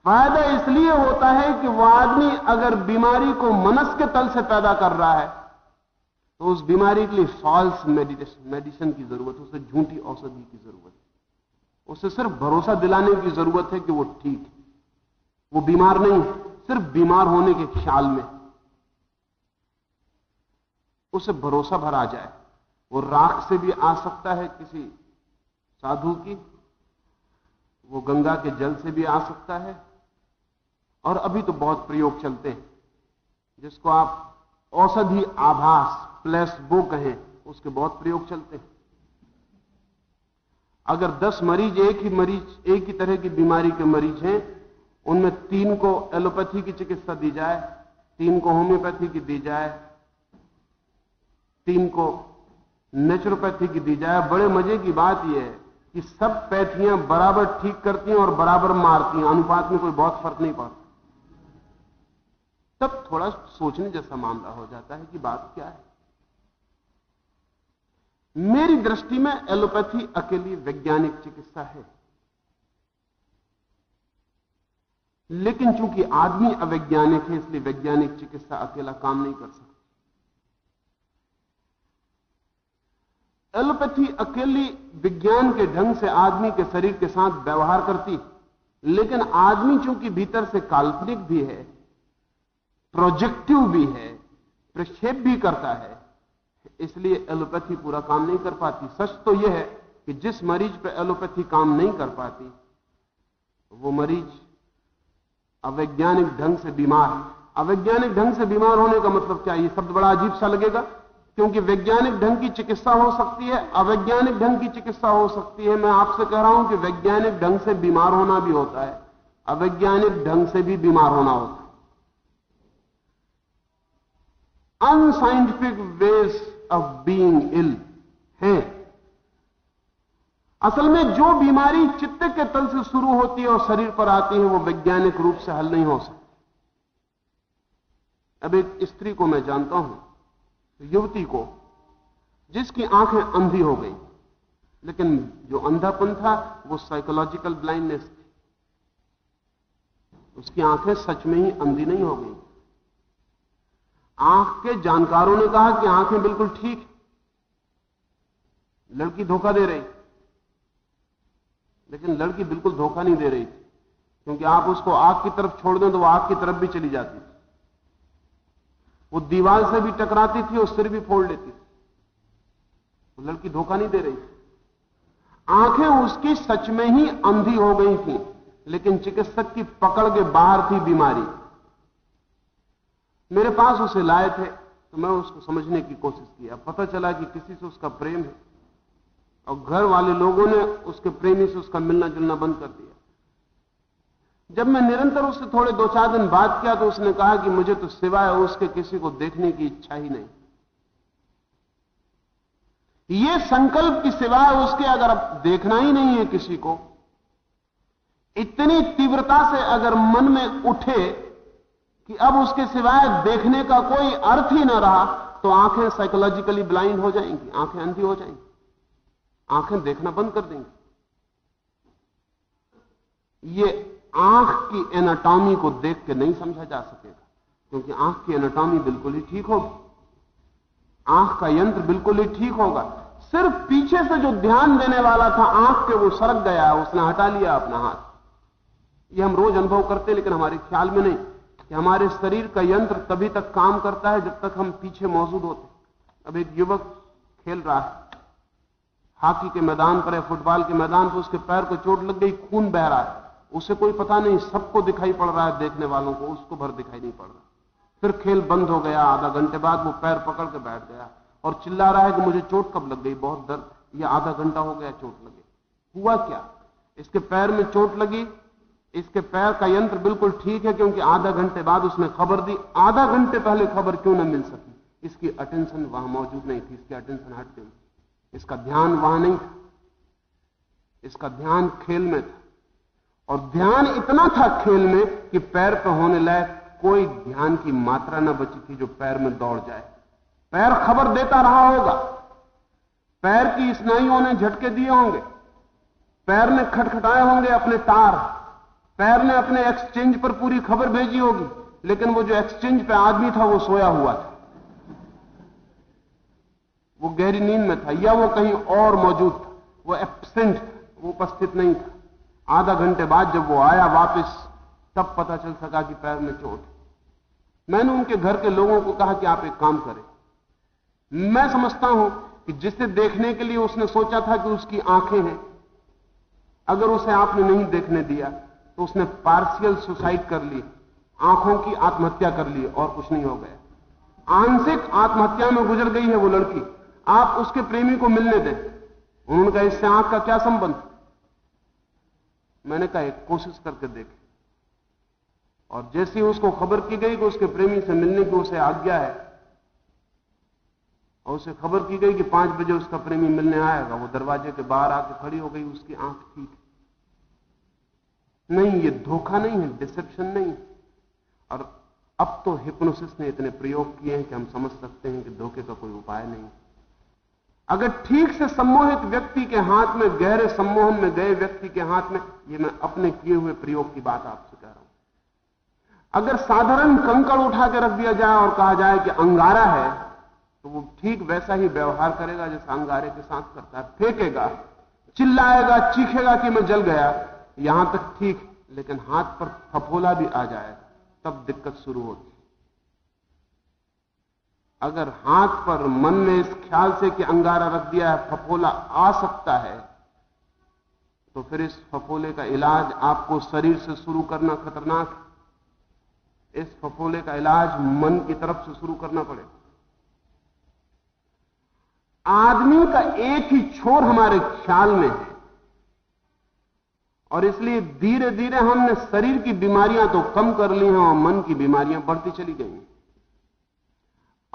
फ़ायदा इसलिए होता है कि वह आदमी अगर बीमारी को मनस के तल से पैदा कर रहा है तो उस बीमारी के लिए फॉल्स मेडिसिन की ज़रूरत है, उसे झूठी औषधि की ज़रूरत है। उसे सिर्फ़ भरोसा दिलाने की ज़रूरत है कि वो ठीक है। वो बीमार नहीं है, सिर्फ़ बीमार होने के ख्याल में। उसे भरोसा भर जाए। वो राख से भी आ सकता है किसी साधु की वो गंगा के जल से भी आ सकता है। और अभी तो बहुत प्रयोग चलते हैं। जिसको आप औषधि आभास प्लेसबो कहें, उसके बहुत प्रयोग चलते हैं। अगर 10 मरीज़ एक ही मरीज़, एक ही तरह की बीमारी के मरीज़ हैं, उनमें तीन को एलोपैथी की चिकित्सा दी जाए, तीन को होम्योपैथी की दी जाए, तीन को नेचुरोपैथी की दी जाए, बड़े मज़े की बात यह है कि सब पैथियाँ बराबर ठीक करती हैं और बराबर मारती हैं। अनुपात में कोई बहुत फ़र्क नहीं पड़ता। तब थोड़ा सोचने जैसा मामला हो जाता है कि बात क्या है। मेरी दृष्टि में एलोपैथी अकेली वैज्ञानिक चिकित्सा है। लेकिन चूँकि आदमी अवैज्ञानिक है, इसलिए वैज्ञानिक चिकित्सा अकेला काम नहीं कर सकता। एलोपैथी अकेली विज्ञान के ढंग से, आदमी के शरीर के साथ व्यवहार करती लेकिन आदमी चूँकि भीतर से काल्पनिक भी है, प्रोजेक्टिव भी है, प्रक्षेप भी करता है, इसलिए एलोपैथी पूरा काम नहीं कर पाती। सच तो यह है कि जिस मरीज़ पर एलोपैथी काम नहीं कर पाती, वो मरीज़ अवैज्ञानिक ढंग से बीमार अवैज्ञानिक ढंग से बीमार होने का मतलब क्या? ये शब्द बड़ा अजीब सा लगेगा। क्योंकि वैज्ञानिक ढंग की चिकित्सा हो सकती है, अवैज्ञानिक ढंग की चिकित्सा हो सकती है। मैं आपसे कह रहा हूँ कि वैज्ञानिक ढंग से बीमार होना भी होता है, अवैज्ञानिक ढंग से भी बीमार होना होता है। Unscientific ways of being ill है। असल में जो बीमारी चित्त के तल से शुरू होती है और शरीर पर आती है, वो वैज्ञानिक रूप से हल नहीं हो सकती। अब एक स्त्री को मैं जानता हूँ युवती को, जिसकी आँखें अंधी हो गई, लेकिन जो अंधापन था, वो साइकोलॉजिकल ब्लाइंडनेस थी। उसकी आँखें सच में ही अंधी नहीं हो गई। आँख के जानकारों ने कहा कि आँखें बिल्कुल ठीक लड़की धोखा दे रही। लेकिन लड़की बिल्कुल धोखा नहीं दे रही थी, क्योंकि आप उसको आग की तरफ़ छोड़ दें तो वो आग की तरफ़ भी चली जाती थी। वो दीवार से भी टकराती थी और सिर भी फोड़ लेती थी। वो लड़की धोखा नहीं दे रही आँखें उसकी सच में ही अंधी हो गई थी, लेकिन चिकित्सक की पकड़ के बाहर थी बीमारी। मेरे पास उसे लाए थे तो मैं उसको समझने की कोशिश किया पता चला कि किसी से उसका प्रेम है, और घर वाले लोगों ने उसके प्रेमी से उसका मिलना जुलना बंद कर दिया। जब मैं निरंतर उससे थोड़े दो चार दिन बात किया तो उसने कहा कि मुझे तो सिवाय उसके किसी को देखने की इच्छा ही नहीं। ये संकल्प की सिवाय उसके अगर अब देखना ही नहीं है किसी को, इतनी तीव्रता से अगर मन में उठे कि अब उसके सिवाय देखने का कोई अर्थ ही ना रहा तो आँखें साइकोलॉजिकली ब्लाइंड हो जाएँगी, आँखें अंधी हो जाएँगी, आँखें देखना बंद कर देंगी। ये आँख की एनाटॉमी को देख के नहीं समझा जा सकेगा, क्योंकि आँख की एनाटॉमी बिल्कुल ही ठीक होगी। आँख का यंत्र बिल्कुल ही ठीक होगा। सिर्फ़ पीछे से जो ध्यान देने वाला था, आँख के वो सरक गया, उसने हटा लिया अपना हाथ। ये हम रोज अनुभव करते हैं, लेकिन हमारे ख्याल में नहीं। कि हमारे शरीर का यंत्र तभी तक काम करता है जब तक हम पीछे मौजूद होते अब एक युवक खेल रहा है। हॉकी के मैदान पर है, फुटबॉल के मैदान पर, उसके पैर को चोट लग गई, खून बह रहा है। उसे कोई पता नहीं, सबको दिखाई पड़ रहा है देखने वालों को, उसको भर दिखाई नहीं पड़ रहा। फिर खेल बंद हो गया, आधा घंटे बाद वो पैर पकड़ के बैठ गया और चिल्ला रहा है कि मुझे चोट कब लग गई, बहुत दर्द, या आधा घंटा हो गया चोट लगे। हुआ क्या? इसके पैर में चोट लगी, इसके पैर का यंत्र बिल्कुल ठीक है क्योंकि आधा घंटे बाद उसने खबर दी। आधा घंटे पहले खबर क्यों ना मिल सकी? इसकी अटेंशन वहाँ मौजूद नहीं थी, इसकी अटेंशन हट गई। इसका ध्यान वहाँ नहीं था। इसका ध्यान खेल में था। और ध्यान इतना था खेल में कि पैर पर होने लायक कोई ध्यान की मात्रा न बची थी जो पैर में दौड़ जाए। पैर खबर देता रहा होगा। पैर की स्नायुओं ने झटके दिए होंगे। पैर ने खटखटाए होंगे अपने तार। पैर ने अपने एक्सचेंज पर पूरी खबर भेजी होगी, लेकिन वो जो एक्सचेंज पे आदमी था, वो सोया हुआ था। वो गहरी नींद में था, या वो कहीं और मौजूद था। वो एबसेंट वो उपस्थित नहीं था। आधा घंटे बाद जब वो आया वापस, तब पता चल सका कि पैर में चोट मैंने उनके घर के लोगों को कहा कि आप एक काम करें। मैं समझता हूँ कि जिसे देखने के लिए उसने सोचा था कि उसकी आँखें हैं, अगर उसे आपने नहीं देखने दिया तो उसने पार्शियल सुसाइड कर ली, आँखों की आत्महत्या कर ली और कुछ नहीं हो गया। आंशिक आत्महत्या में गुजर गई है वो लड़की। आप उसके प्रेमी को मिलने दें। उन्होंने कहा इससे आँख का क्या संबंध? मैंने कहा, एक कोशिश करके देखें। और जैसे ही उसको खबर की गई कि उसके प्रेमी से मिलने की उसे आज्ञा है, और उसे खबर की गई कि पाँच बजे उसका प्रेमी मिलने आएगा, वो दरवाजे के बाहर आके खड़ी हो गई, उसकी आँख ठीक नहीं, ये धोखा नहीं है, डिसेप्शन नहीं है। और अब तो हिप्नोसिस ने इतने प्रयोग किए हैं कि हम समझ सकते हैं कि धोखे का कोई उपाय नहीं अगर ठीक से सम्मोहित व्यक्ति के हाथ में, गहरे सम्मोहन में गए व्यक्ति के हाथ में, ये मैं अपने किए हुए प्रयोग की बात आपसे कह रहा हूँ। अगर साधारण कंकड़ उठा के रख दिया जाए और कहा जाए कि अंगारा है तो वो ठीक वैसा ही व्यवहार करेगा जैसा अंगारे के साथ करता है। फेंकेगा, चिल्लाएगा, चीखेगा कि मैं जल गया, यहाँ तक ठीक, लेकिन हाथ पर फफोला भी आ जाएगा तब दिक्कत शुरू होती अगर हाथ पर मन में इस ख्याल से कि अंगारा रख दिया है, फफोला आ सकता है तो फिर इस फफोले का इलाज आपको शरीर से शुरू करना खतरनाक है। इस फफोले का इलाज मन की तरफ़ से शुरू करना पड़ेगा। आदमी का एक ही छोर हमारे ख्याल में है, और इसलिए धीरे धीरे हमने शरीर की बीमारियाँ तो कम कर ली हैं और मन की बीमारियाँ बढ़ती चली गई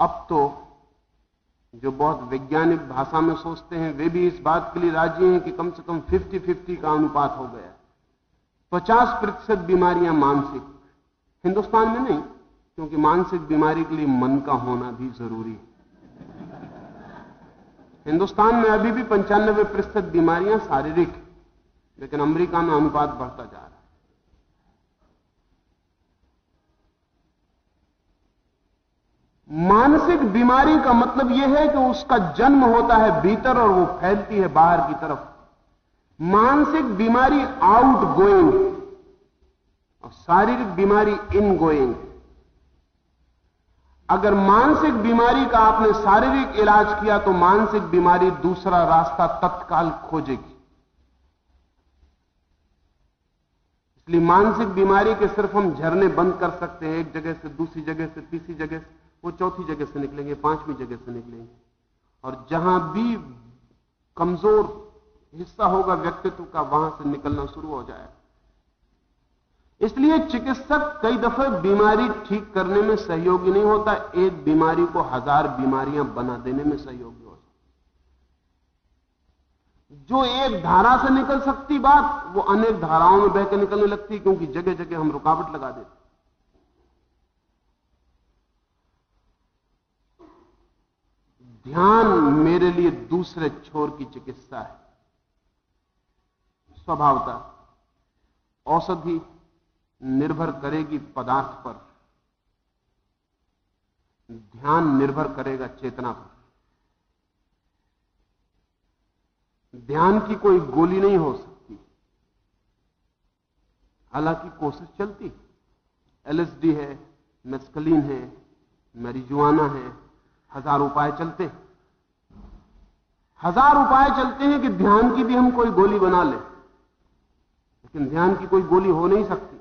अब तो जो बहुत वैज्ञानिक भाषा में सोचते हैं, वे भी इस बात के लिए राज़ी हैं कि कम से कम 50-50 का अनुपात हो गया। 50 प्रतिशत बीमारियाँ मानसिक, हिंदुस्तान में नहीं, क्योंकि मानसिक बीमारी के लिए मन का होना भी ज़रूरी है। हिंदुस्तान में अभी भी पंचानबे प्रतिशत बीमारियाँ शारीरिक, लेकिन अमेरिका में अनुपात बढ़ता जा रहा है। मानसिक बीमारी का मतलब यह है कि उसका जन्म होता है भीतर और वो फैलती है बाहर की तरफ़। मानसिक बीमारी आउट गोइंग और शारीरिक बीमारी इन गोइंग अगर मानसिक बीमारी का आपने शारीरिक इलाज किया तो मानसिक बीमारी दूसरा रास्ता तत्काल खोजेगी। इसलिए मानसिक बीमारी के सिर्फ़ हम झरने बंद कर सकते हैं, एक जगह से दूसरी जगह से तीसरी जगह से। वो चौथी जगह से निकलेंगे, पांचवी जगह से निकलेंगे। और जहाँ भी कमज़ोर हिस्सा होगा व्यक्तित्व का, वहाँ से निकलना शुरू हो जाएगा। इसलिए चिकित्सक कई दफे बीमारी ठीक करने में सहयोगी नहीं होता, एक बीमारी को हज़ार बीमारियाँ बना देने में सहयोगी हो होता जो एक धारा से निकल सकती बात, वो अनेक धाराओं में बहकर निकलने लगती, क्योंकि जगह जगह हम रुकावट लगा देते। ध्यान मेरे लिए दूसरे छोर की चिकित्सा है। स्वभावता औषधि निर्भर करेगी पदार्थ पर। ध्यान निर्भर करेगा चेतना पर। ध्यान की कोई गोली नहीं हो सकती। हालाँकि कोशिश चलती। एलएसडी है मेस्कलीन है मैरिजुआना है हज़ार उपाय चलते हज़ार उपाय चलते हैं कि ध्यान की भी हम कोई गोली बना लें। लेकिन ध्यान की कोई गोली हो नहीं सकती।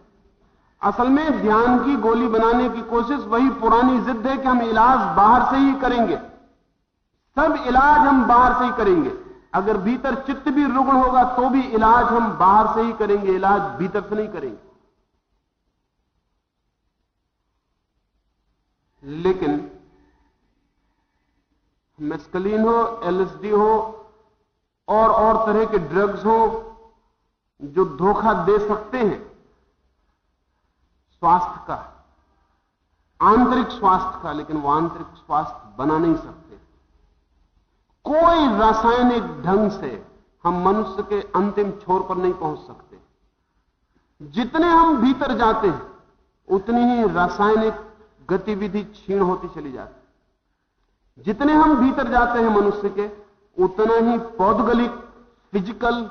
असल में ध्यान की गोली बनाने की कोशिश वही पुरानी जिद है कि हम इलाज बाहर से ही करेंगे। सब इलाज हम बाहर से ही करेंगे। अगर भीतर चित्त भी रुग्ण होगा तो भी इलाज हम बाहर से ही करेंगे, इलाज भीतर से नहीं करेंगे। लेकिन मेस्कलीन हो एलएसडी हो, और और तरह के ड्रग्स हो, जो धोखा दे सकते हैं। स्वास्थ्य का। आंतरिक स्वास्थ्य का, लेकिन वो आंतरिक स्वास्थ्य बना नहीं सकते। कोई रासायनिक ढंग से हम मनुष्य के अंतिम छोर पर नहीं पहुँच सकते। जितने हम भीतर जाते हैं, उतनी ही रासायनिक गतिविधि क्षीण होती चली जाती जितने हम भीतर जाते हैं मनुष्य के, उतना ही पौधगलिक फ़िज़िकल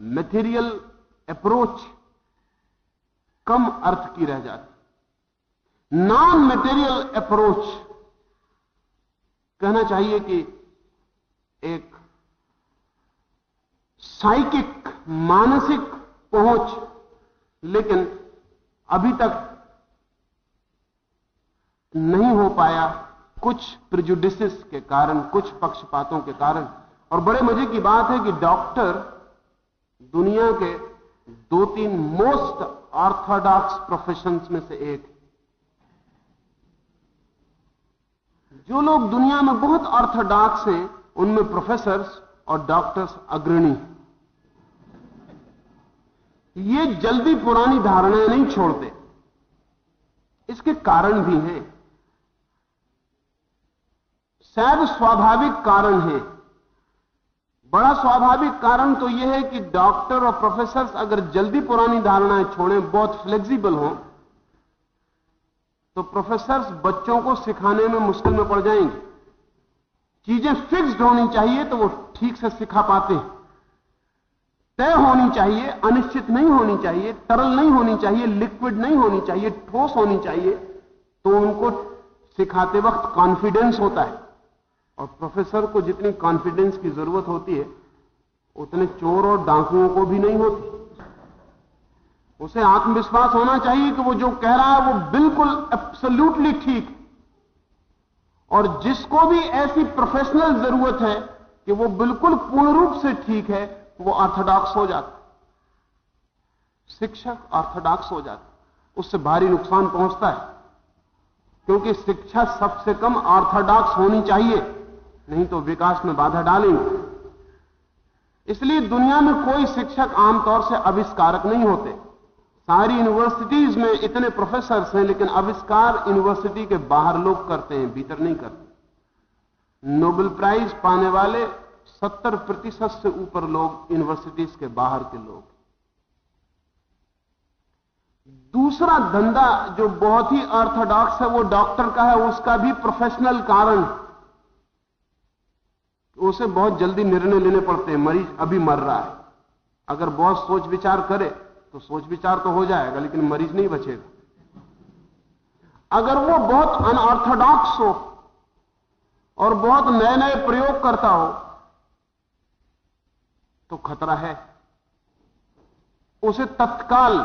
मेथीरियल अप्रोच कम अर्थ की रह जाती नॉन मेटेरियल अप्रोच कहना चाहिए कि एक साइकिक मानसिक पहुँच, लेकिन अभी तक नहीं हो पाया कुछ प्रिजुडिसिस के कारण, कुछ पक्षपातों के कारण। और बड़े मज़े की बात है कि डॉक्टर दुनिया के दो तीन मोस्ट ऑर्थोडॉक्स प्रोफेशंस में से एक जो लोग दुनिया में बहुत ऑर्थोडॉक्स हैं, उनमें प्रोफेसर्स और डॉक्टर्स अग्रणी ये जल्दी पुरानी धारणाएँ नहीं छोड़ते। इसके कारण भी हैं। शायद स्वाभाविक कारण है। बड़ा स्वाभाविक कारण तो यह है कि डॉक्टर और प्रोफेसर अगर जल्दी पुरानी धारणाएँ छोड़ें, बहुत फ्लेक्सिबल हों तो प्रोफेसर बच्चों को सिखाने में मुश्किल में पड़ जाएँगे। चीज़ें फिक्स्ड होनी चाहिए तो वो ठीक से सिखा पाते हैं। तय होनी चाहिए, अनिश्चित नहीं होनी चाहिए, तरल नहीं होनी चाहिए लिक्विड नहीं होनी चाहिए, ठोस होनी चाहिए तो उनको सिखाते वक्त कॉन्फिडेंस होता है। और प्रोफेसर को जितनी कॉन्फिडेंस की ज़रूरत होती है, उतने चोर और डाकुओं को भी नहीं होती। उसे आत्मविश्वास होना चाहिए कि वो जो कह रहा है, वो बिल्कुल एब्सोल्यूटली ठीक और जिसको भी ऐसी प्रोफेशनल ज़रूरत है कि वो बिल्कुल पूर्ण रूप से ठीक है वो ऑर्थोडॉक्स हो जाता शिक्षक ऑर्थोडॉक्स हो जाता उससे भारी नुकसान पहुँचता है। क्योंकि शिक्षा सबसे कम ऑर्थोडॉक्स होनी चाहिए। नहीं तो विकास में बाधा डालेंगे। इसलिए दुनिया में कोई शिक्षक आमतौर से आविष्कारक नहीं होते। सारी यूनिवर्सिटीज में इतने प्रोफेसर हैं, लेकिन आविष्कार यूनिवर्सिटी के बाहर लोग करते हैं, भीतर नहीं करते। नोबेल प्राइज पाने वाले 70 प्रतिशत से ऊपर लोग यूनिवर्सिटीज के बाहर के लोग दूसरा धंधा जो बहुत ही ऑर्थोडॉक्स है, वो डॉक्टर का है, उसका भी प्रोफेशनल कारण उसे बहुत जल्दी निर्णय लेने पड़ते हैं। मरीज़ अभी मर रहा है। अगर बहुत सोच विचार करे तो सोच विचार तो हो जाएगा, लेकिन मरीज़ नहीं बचेगा। अगर वो बहुत अनऑर्थोडॉक्स हो और बहुत नए नए प्रयोग करता हो तो खतरा है। उसे तत्काल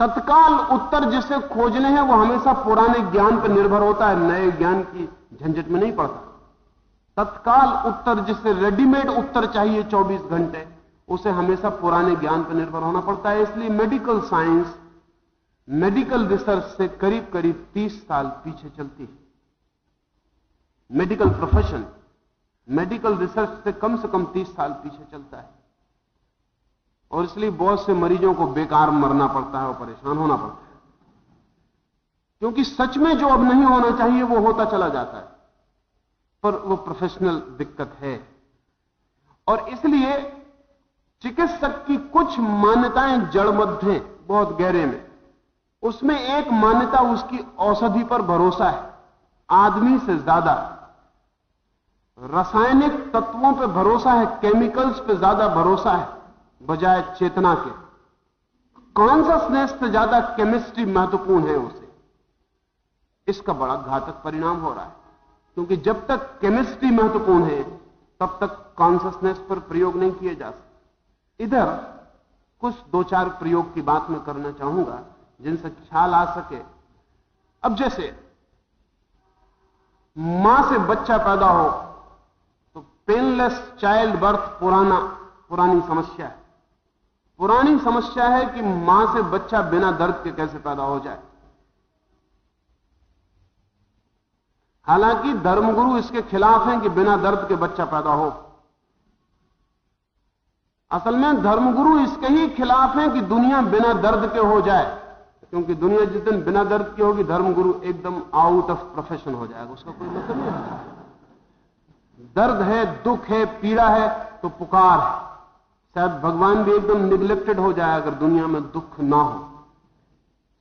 तत्काल उत्तर जिसे खोजने हैं, वो हमेशा पुराने ज्ञान पर निर्भर होता है। नए ज्ञान की झंझट में नहीं पड़ता। तत्काल उत्तर जिसे रेडीमेड उत्तर चाहिए 24 घंटे, उसे हमेशा पुराने ज्ञान पर निर्भर होना पड़ता है। इसलिए मेडिकल साइंस मेडिकल रिसर्च से करीब करीब 30 साल पीछे चलती है। मेडिकल प्रोफेशन मेडिकल रिसर्च से कम से कम 30 साल पीछे चलता है। और इसलिए बहुत से मरीजों को बेकार मरना पड़ता है और परेशान होना पड़ता है। क्योंकि सच में जो अब नहीं होना चाहिए, वो होता चला जाता है। पर वो प्रोफेशनल दिक्कत है। और इसलिए चिकित्सक की कुछ मान्यताएँ जड़बद्ध हैं बहुत गहरे में। उसमें एक मान्यता उसकी औषधि पर भरोसा है। आदमी से ज़्यादा। रासायनिक तत्वों पर भरोसा है केमिकल्स पर ज़्यादा भरोसा है, बजाय चेतना के। कॉन्सियसनेस से ज़्यादा केमिस्ट्री महत्वपूर्ण है उसे। इसका बड़ा घातक परिणाम हो रहा है। क्योंकि जब तक केमिस्ट्री महत्वपूर्ण है, तब तक कॉन्सियसनेस पर प्रयोग नहीं किए जा सकते। इधर, कुछ दो चार प्रयोग की बात मैं करना चाहूँगा, जिनसे ख्याल आ सके। अब जैसे, माँ से बच्चा पैदा हो तो पेनलेस चाइल्ड बर्थ पुराना, पुरानी समस्या है। पुरानी समस्या है कि माँ से बच्चा बिना दर्द के कैसे पैदा हो जाए। हालाँकि धर्मगुरु इसके खिलाफ हैं कि बिना दर्द के बच्चा पैदा हो। असल में धर्मगुरु इसके ही खिलाफ हैं कि दुनिया बिना दर्द के हो जाए। क्योंकि दुनिया जिस दिन बिना दर्द की होगी, धर्मगुरु एकदम आउट ऑफ़ प्रोफेशन हो जाएगा। उसका कोई मतलब नहीं होता दर्द है, दुख है, पीड़ा है तो पुकार है। शायद भगवान भी एकदम निग्लेक्टेड हो जाए अगर दुनिया में दुख ना हो।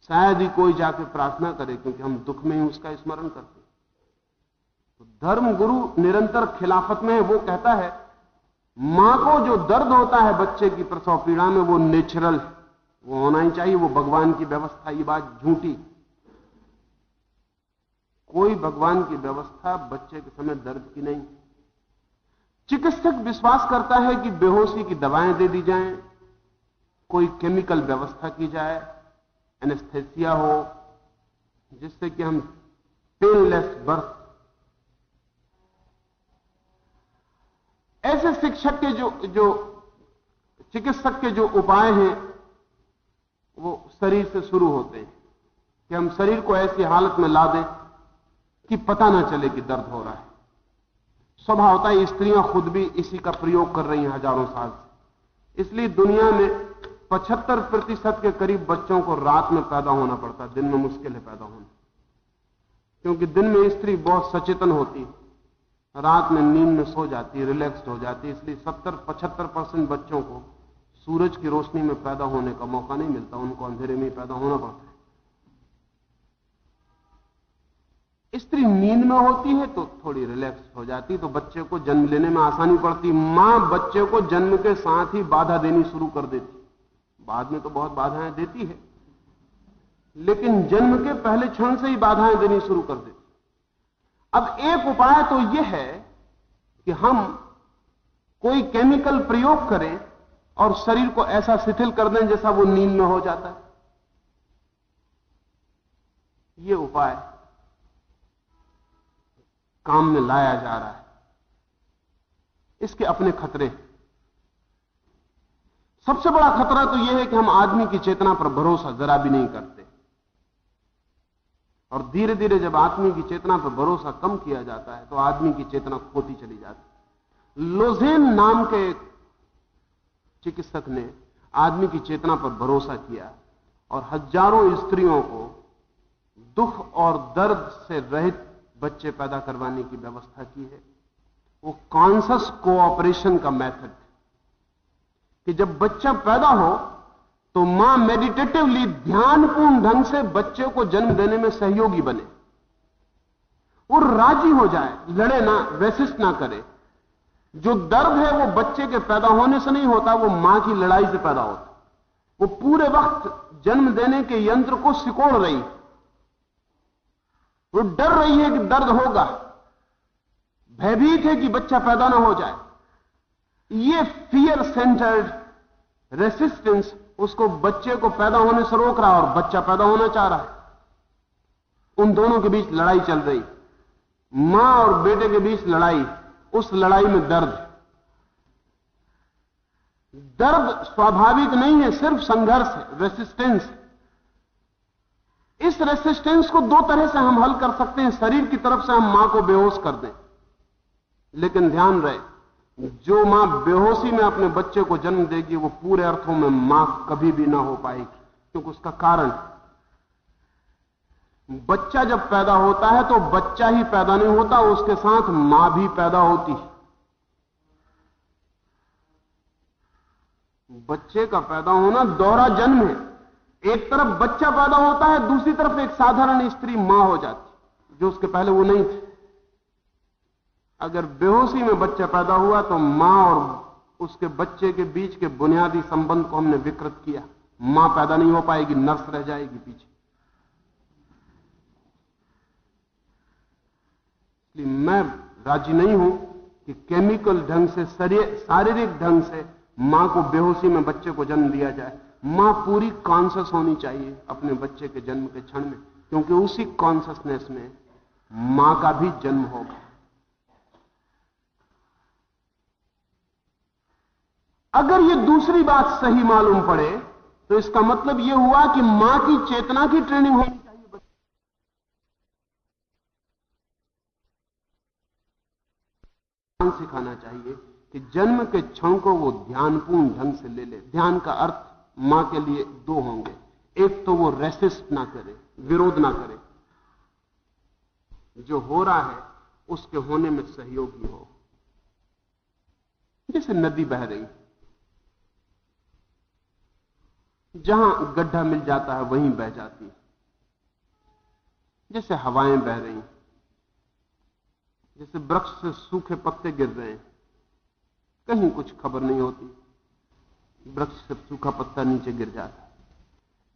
शायद ही कोई जाके प्रार्थना करे, क्योंकि हम दुख में ही उसका स्मरण करते तो धर्म गुरु निरंतर खिलाफत में है, वो कहता है, माँ को जो दर्द होता है बच्चे की प्रसव पीड़ा में, वो नेचुरल वो होना ही चाहिए, वो भगवान की व्यवस्था, ये बात झूठी। कोई भगवान की व्यवस्था बच्चे के समय दर्द की नहीं। चिकित्सक विश्वास करता है कि बेहोशी की दवाएँ दे दी जाएँ, कोई केमिकल व्यवस्था की जाए एनेस्थेसिया हो, जिससे कि हम पेनलेस बर्थ ऐसे शिक्षक के जो जो चिकित्सक के जो उपाय हैं, वो शरीर से शुरू होते हैं कि हम शरीर को ऐसी हालत में ला दें कि पता ना चले कि दर्द हो रहा है। स्वभाव होता है स्त्रियाँ खुद भी इसी का प्रयोग कर रही हैं हज़ारों साल से। इसलिए दुनिया में 75 प्रतिशत के करीब बच्चों को रात में पैदा होना पड़ता है, दिन में मुश्किल है पैदा होना। क्योंकि दिन में स्त्री बहुत सचेतन होती है। रात में नींद में सो जाती रिलैक्स्ड हो जाती, इसलिए 70 75 परसेंट बच्चों को सूरज की रोशनी में पैदा होने का मौका नहीं मिलता, उनको अंधेरे में पैदा होना पड़ता है। स्त्री नींद में होती है तो थोड़ी रिलैक्स हो जाती तो बच्चे को जन्म लेने में आसानी पड़ती। माँ बच्चे को जन्म के साथ ही बाधा देनी शुरू कर देती। बाद में तो बहुत बाधाएँ देती है, लेकिन जन्म के पहले क्षण से ही बाधाएँ देनी शुरू कर देती। अब एक उपाय तो यह है कि हम कोई केमिकल प्रयोग करें और शरीर को ऐसा शिथिल कर दें जैसा वो नींद में हो जाता है। यह उपाय काम में लाया जा रहा है। इसके अपने खतरे सबसे बड़ा खतरा तो यह है कि हम आदमी की चेतना पर भरोसा जरा भी नहीं करते। और धीरे धीरे जब आदमी की चेतना पर भरोसा कम किया जाता है तो आदमी की चेतना खोती चली जाती लोजेन नाम के चिकित्सक ने आदमी की चेतना पर भरोसा किया और हज़ारों स्त्रियों को दुख और दर्द से रहित बच्चे पैदा करवाने की व्यवस्था की है। वो कॉन्सियस कोऑपरेशन का मेथड कि जब बच्चा पैदा हो तो माँ मेडिटेटिवली ध्यानपूर्ण ढंग से बच्चे को जन्म देने में सहयोगी बने। और राज़ी हो जाए, लड़े ना रेसिस्ट ना करे। जो दर्द है वो बच्चे के पैदा होने से नहीं होता, वो माँ की लड़ाई से पैदा होता। वो पूरे वक्त जन्म देने के यंत्र को सिकोड़ रही वो डर रही है कि दर्द होगा। भयभीत है कि बच्चा पैदा ना हो जाए। ये फियर सेंटर्ड रेसिस्टेंस उसको बच्चे को पैदा होने से रोक रहा और बच्चा पैदा होना चाह रहा है। उन दोनों के बीच लड़ाई चल रही। माँ और बेटे के बीच लड़ाई। उस लड़ाई में दर्द। दर्द स्वाभाविक नहीं है, सिर्फ़ संघर्ष है रेसिस्टेंस इस रेसिस्टेंस को दो तरह से हम हल कर सकते हैं। शरीर की तरफ़ से हम माँ को बेहोश कर दें। लेकिन ध्यान रहे जो माँ बेहोशी में अपने बच्चे को जन्म देगी, वो पूरे अर्थों में माँ कभी भी ना हो पाएगी, क्योंकि उसका कारण बच्चा जब पैदा होता है तो बच्चा ही पैदा नहीं होता, उसके साथ माँ भी पैदा होती है। बच्चे का पैदा होना दोहरा जन्म है। एक तरफ़ बच्चा पैदा होता है, दूसरी तरफ़ एक साधारण स्त्री माँ हो जाती जो उसके पहले वो नहीं थी। अगर बेहोशी में बच्चा पैदा हुआ तो माँ और उसके बच्चे के बीच के बुनियादी संबंध को हमने विकृत किया। माँ पैदा नहीं हो पाएगी, नर्स रह जाएगी पीछे। इसलिए मैं राज़ी नहीं हूँ कि केमिकल ढंग से शारीरिक ढंग से माँ को बेहोशी में बच्चे को जन्म दिया जाए। माँ पूरी कॉन्सियस होनी चाहिए अपने बच्चे के जन्म के क्षण में, क्योंकि उसी कॉन्सियसनेस में माँ का भी जन्म होगा। अगर यह दूसरी बात सही मालूम पड़े तो इसका मतलब यह हुआ कि माँ की चेतना की ट्रेनिंग होनी चाहिए बच्चे सिखाना चाहिए कि जन्म के क्षण को वो ध्यानपूर्ण ढंग से ले ले। ध्यान का अर्थ माँ के लिए दो होंगे। एक तो वो रेसिस्ट ना करे, विरोध ना करे। जो हो रहा है, उसके होने में सहयोगी हो। जैसे नदी बह रही। जहाँ गड्ढा मिल जाता है, वहीं बह जाती है। जैसे हवाएँ बह रही जैसे वृक्ष से सूखे पत्ते गिर रहे हैं, कहीं कुछ खबर नहीं होती। वृक्ष से सूखा पत्ता नीचे गिर जाता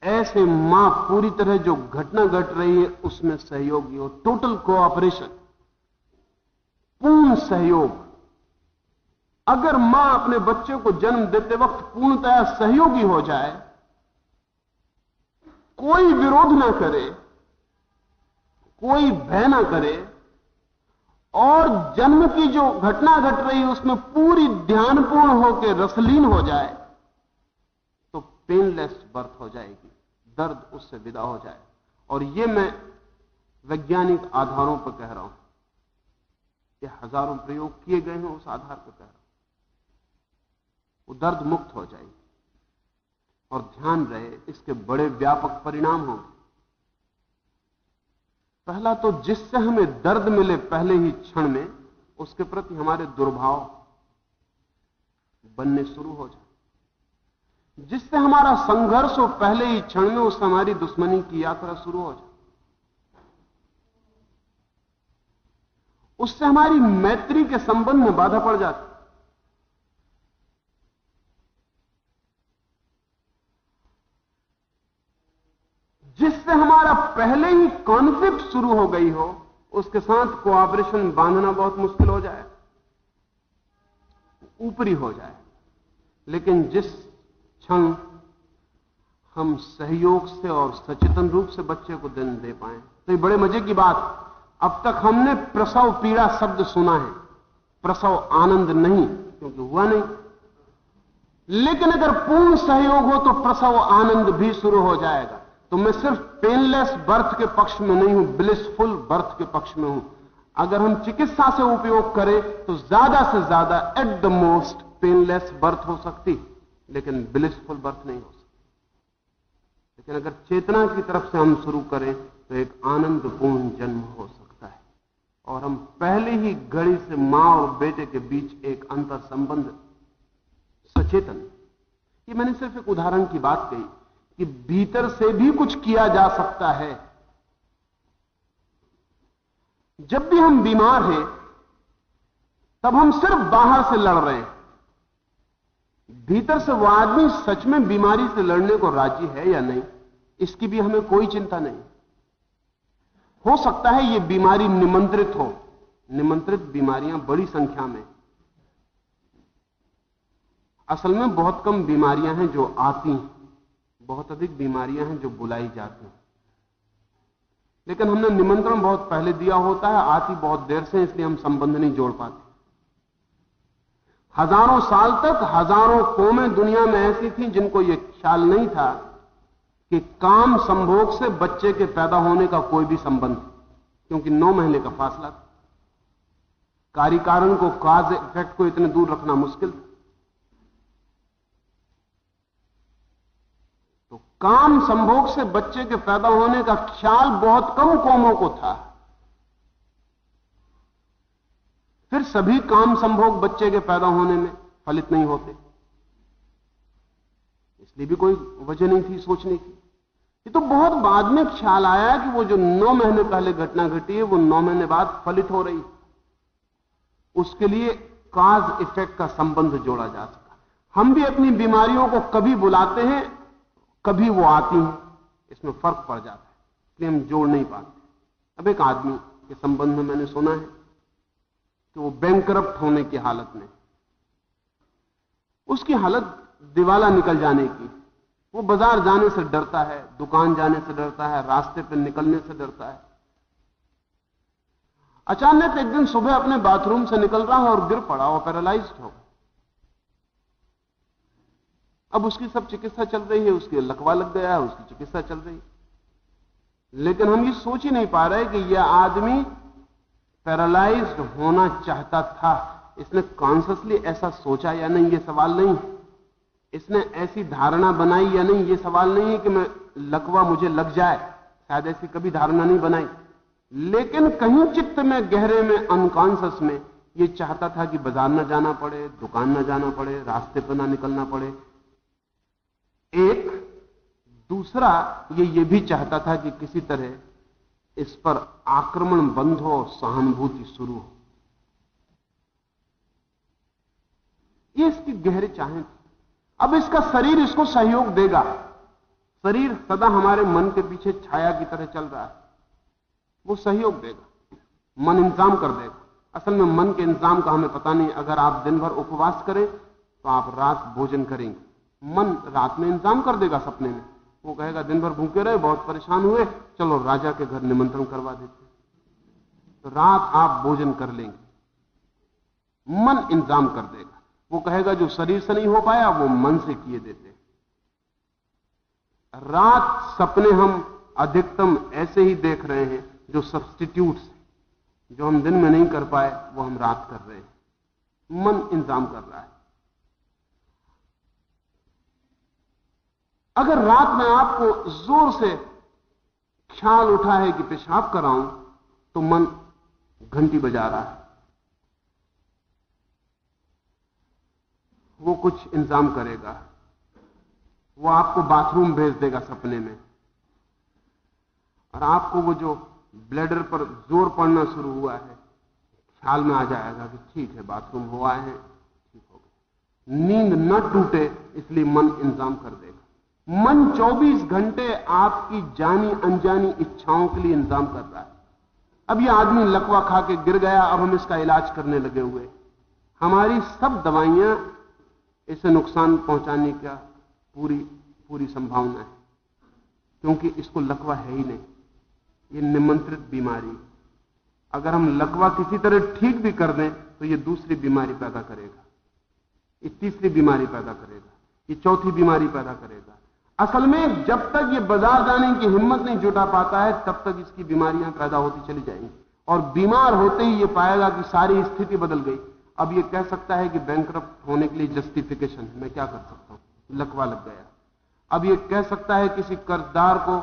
ऐसे माँ पूरी तरह जो घटना घट गट रही है, उसमें सहयोगी हो टोटल कोऑपरेशन पूर्ण सहयोग। अगर माँ अपने बच्चे को जन्म देते वक्त पूर्णतया सहयोगी हो जाए कोई विरोध ना करे, कोई भय ना करे, और जन्म की जो घटना घट रही है, उसमें पूरी ध्यानपूर्ण होकर रसलीन हो जाए तो पेनलेस बर्थ हो जाएगी, दर्द उससे विदा हो जाए। और ये मैं वैज्ञानिक आधारों पर कह रहा हूँ, ये हज़ारों प्रयोग किए गए हैं उस आधार पर कह रहा हूँ। वो दर्द मुक्त हो जाएगी। और ध्यान रहे, इसके बड़े व्यापक परिणाम होंगे। पहला तो जिससे हमें दर्द मिले पहले ही क्षण में, उसके प्रति हमारे दुर्भाव बनने शुरू हो जाए। जिससे हमारा संघर्ष हो पहले ही क्षण में, उससे हमारी दुश्मनी की यात्रा शुरू हो जाए। उससे हमारी मैत्री के संबंध में बाधा पड़ जाती। जिससे हमारा पहले ही कॉन्फ्लिक्ट शुरू हो गई हो, उसके साथ कोऑपरेशन बांधना बहुत मुश्किल हो जाए। ऊपरी हो जाए। लेकिन जिस क्षण हम सहयोग से और सचेतन रूप से बच्चे को दिन दे पाए तो ये बड़े मज़े की बात। अब तक हमने प्रसव पीड़ा शब्द सुना है। प्रसव आनंद नहीं, क्योंकि हुआ नहीं। लेकिन अगर पूर्ण सहयोग हो तो प्रसव आनंद भी शुरू हो जाएगा। तो मैं सिर्फ़ पेनलेस बर्थ के पक्ष में नहीं हूँ ब्लिसफुल बर्थ के पक्ष में हूँ। अगर हम चिकित्सा से उपयोग करें तो ज़्यादा से ज़्यादा at the most painless birth हो सकती, लेकिन ब्लिसफुल बर्थ नहीं हो सकती। लेकिन अगर चेतना की तरफ़ से हम शुरू करें तो एक आनंदपूर्ण जन्म हो सकता है। और हम पहले ही घड़ी से माँ और बेटे के बीच एक अंतर संबंध सचेतन। ये मैंने सिर्फ़ एक उदाहरण की बात कही। कि भीतर से भी कुछ किया जा सकता है। जब भी हम बीमार हैं, तब हम सिर्फ़ बाहर से लड़ रहे हैं। भीतर से वो आदमी सच में बीमारी से लड़ने को राज़ी है या नहीं, इसकी भी हमें कोई चिंता नहीं। हो सकता है ये बीमारी निमंत्रित हो। निमंत्रित बीमारियाँ बड़ी संख्या में। असल में बहुत कम बीमारियाँ हैं जो आती हैं। बहुत अधिक बीमारियाँ हैं जो बुलाई जाती हैं। लेकिन हमने निमंत्रण बहुत पहले दिया होता है आती बहुत देर से इसलिए हम संबंध नहीं जोड़ पाते। हज़ारों साल तक हज़ारों कौमें दुनिया में ऐसी थी जिनको यह ख्याल नहीं था कि काम संभोग से बच्चे के पैदा होने का कोई भी संबंध, क्योंकि नौ महीने का फासला था। कार्य कारण को काज इफ़ेक्ट को इतने दूर रखना मुश्किल था तो काम संभोग से बच्चे के पैदा होने का ख्याल बहुत कम कौमों को था। फिर सभी काम संभोग बच्चे के पैदा होने में फलित नहीं होते। इसलिए भी कोई वजह नहीं थी सोचने की ये तो बहुत बाद में ख्याल आया कि वो जो नौ महीने पहले घटना घटी है, वो नौ महीने बाद फलित हो रही। उसके लिए काज इफ़ेक्ट का संबंध जोड़ा जा सका। हम भी अपनी बीमारियों को कभी बुलाते हैं कभी वो आती है, इसमें फ़र्क पड़ जाता है, इसलिए हम जोड़ नहीं पाते। अब एक आदमी, के संबंध में मैंने सुना है, कि वो बैंक होने की हालत में उसकी हालत दिवाला निकल जाने की, वो बाज़ार जाने से डरता है, दुकान जाने से डरता है, रास्ते पर निकलने से डरता है। अचानक एक दिन सुबह अपने बाथरूम से निकल रहा है और गिर पड़ा और पैरालाइज हो अब उसकी सब चिकित्सा चल रही है, उसके लकवा लग गया है, उसकी चिकित्सा चल रही है। लेकिन हम ये सोच ही नहीं पा रहे कि यह आदमी पैरालाइज्ड होना चाहता था। इसने कॉन्सियसली ऐसा सोचा या नहीं, ये सवाल नहीं इसने ऐसी धारणा बनाई या नहीं, ये सवाल नहीं है कि मैं लकवा मुझे लग जाए। शायद ऐसी कभी धारणा नहीं बनाई। लेकिन कहीं चित्त में, गहरे में अनकॉन्सियस में ये चाहता था कि बाज़ार न जाना पड़े, दुकान न जाना पड़े, रास्ते पर ना निकलना पड़े। एक, दूसरा, ये ये भी चाहता था कि किसी तरह इस पर आक्रमण बंद हो और सहानुभूति शुरू हो। ये इसकी गहरे चाहे अब इसका शरीर इसको सहयोग देगा। शरीर सदा हमारे मन के पीछे छाया की तरह चल रहा है। वो सहयोग देगा। मन इंतज़ाम कर देगा। असल में मन के इंतज़ाम का हमें पता नहीं। अगर आप दिन भर उपवास करें तो आप रात भोजन करेंगे। मन रात में इंतज़ाम कर देगा सपने में। वो कहेगा, दिन भर भूखे रहे, बहुत परेशान हुए, चलो राजा के घर निमंत्रण करवा देते तो रात आप भोजन कर लेंगे। मन इंतज़ाम कर देगा। वो कहेगा, जो शरीर से नहीं हो पाया, वो मन से किए देते रात सपने हम अधिकतम ऐसे ही देख रहे हैं, जो सब्सटीट्यूट जो हम दिन में नहीं कर पाए, वो हम रात कर रहे हैं। मन इंतज़ाम कर रहा है। अगर रात में आपको ज़ोर से ख्याल उठा है कि पेशाब कराऊं तो मन घंटी बजा रहा है। वो कुछ इंतज़ाम करेगा। वो आपको बाथरूम भेज देगा सपने में। और आपको वो जो ब्लैडर पर ज़ोर पड़ना शुरू हुआ है, ख्याल में आ जाएगा कि ठीक है, बाथरूम हो आए हैं, ठीक हो गए। नींद न टूटे, इसलिए मन इंतज़ाम कर देगा। मन 24 घंटे आपकी जानी अनजानी इच्छाओं के लिए इंतज़ाम कर रहा है। अब यह आदमी लकवा खा के गिर गया, अब हम इसका इलाज करने लगे हुए। हमारी सब दवाइयाँ इसे नुकसान पहुँचाने का पूरी पूरी संभावना है, क्योंकि इसको लकवा है ही नहीं। ये निमंत्रित बीमारी। अगर हम लकवा किसी तरह ठीक भी कर दें तो ये दूसरी बीमारी पैदा करेगा। ये तीसरी बीमारी पैदा करेगा। ये चौथी बीमारी पैदा करेगा। असल में जब तक ये बाज़ार जाने की हिम्मत नहीं जुटा पाता है, तब तक इसकी बीमारियाँ पैदा होती चली जाएँगी। और बीमार होते ही ये पाएगा कि सारी स्थिति बदल गई। अब ये कह सकता है कि बैंक होने के लिए जस्टिफिकेशन मैं क्या कर सकता हूँ? लकवा लग गया। अब ये कह सकता है किसी कर्जदार को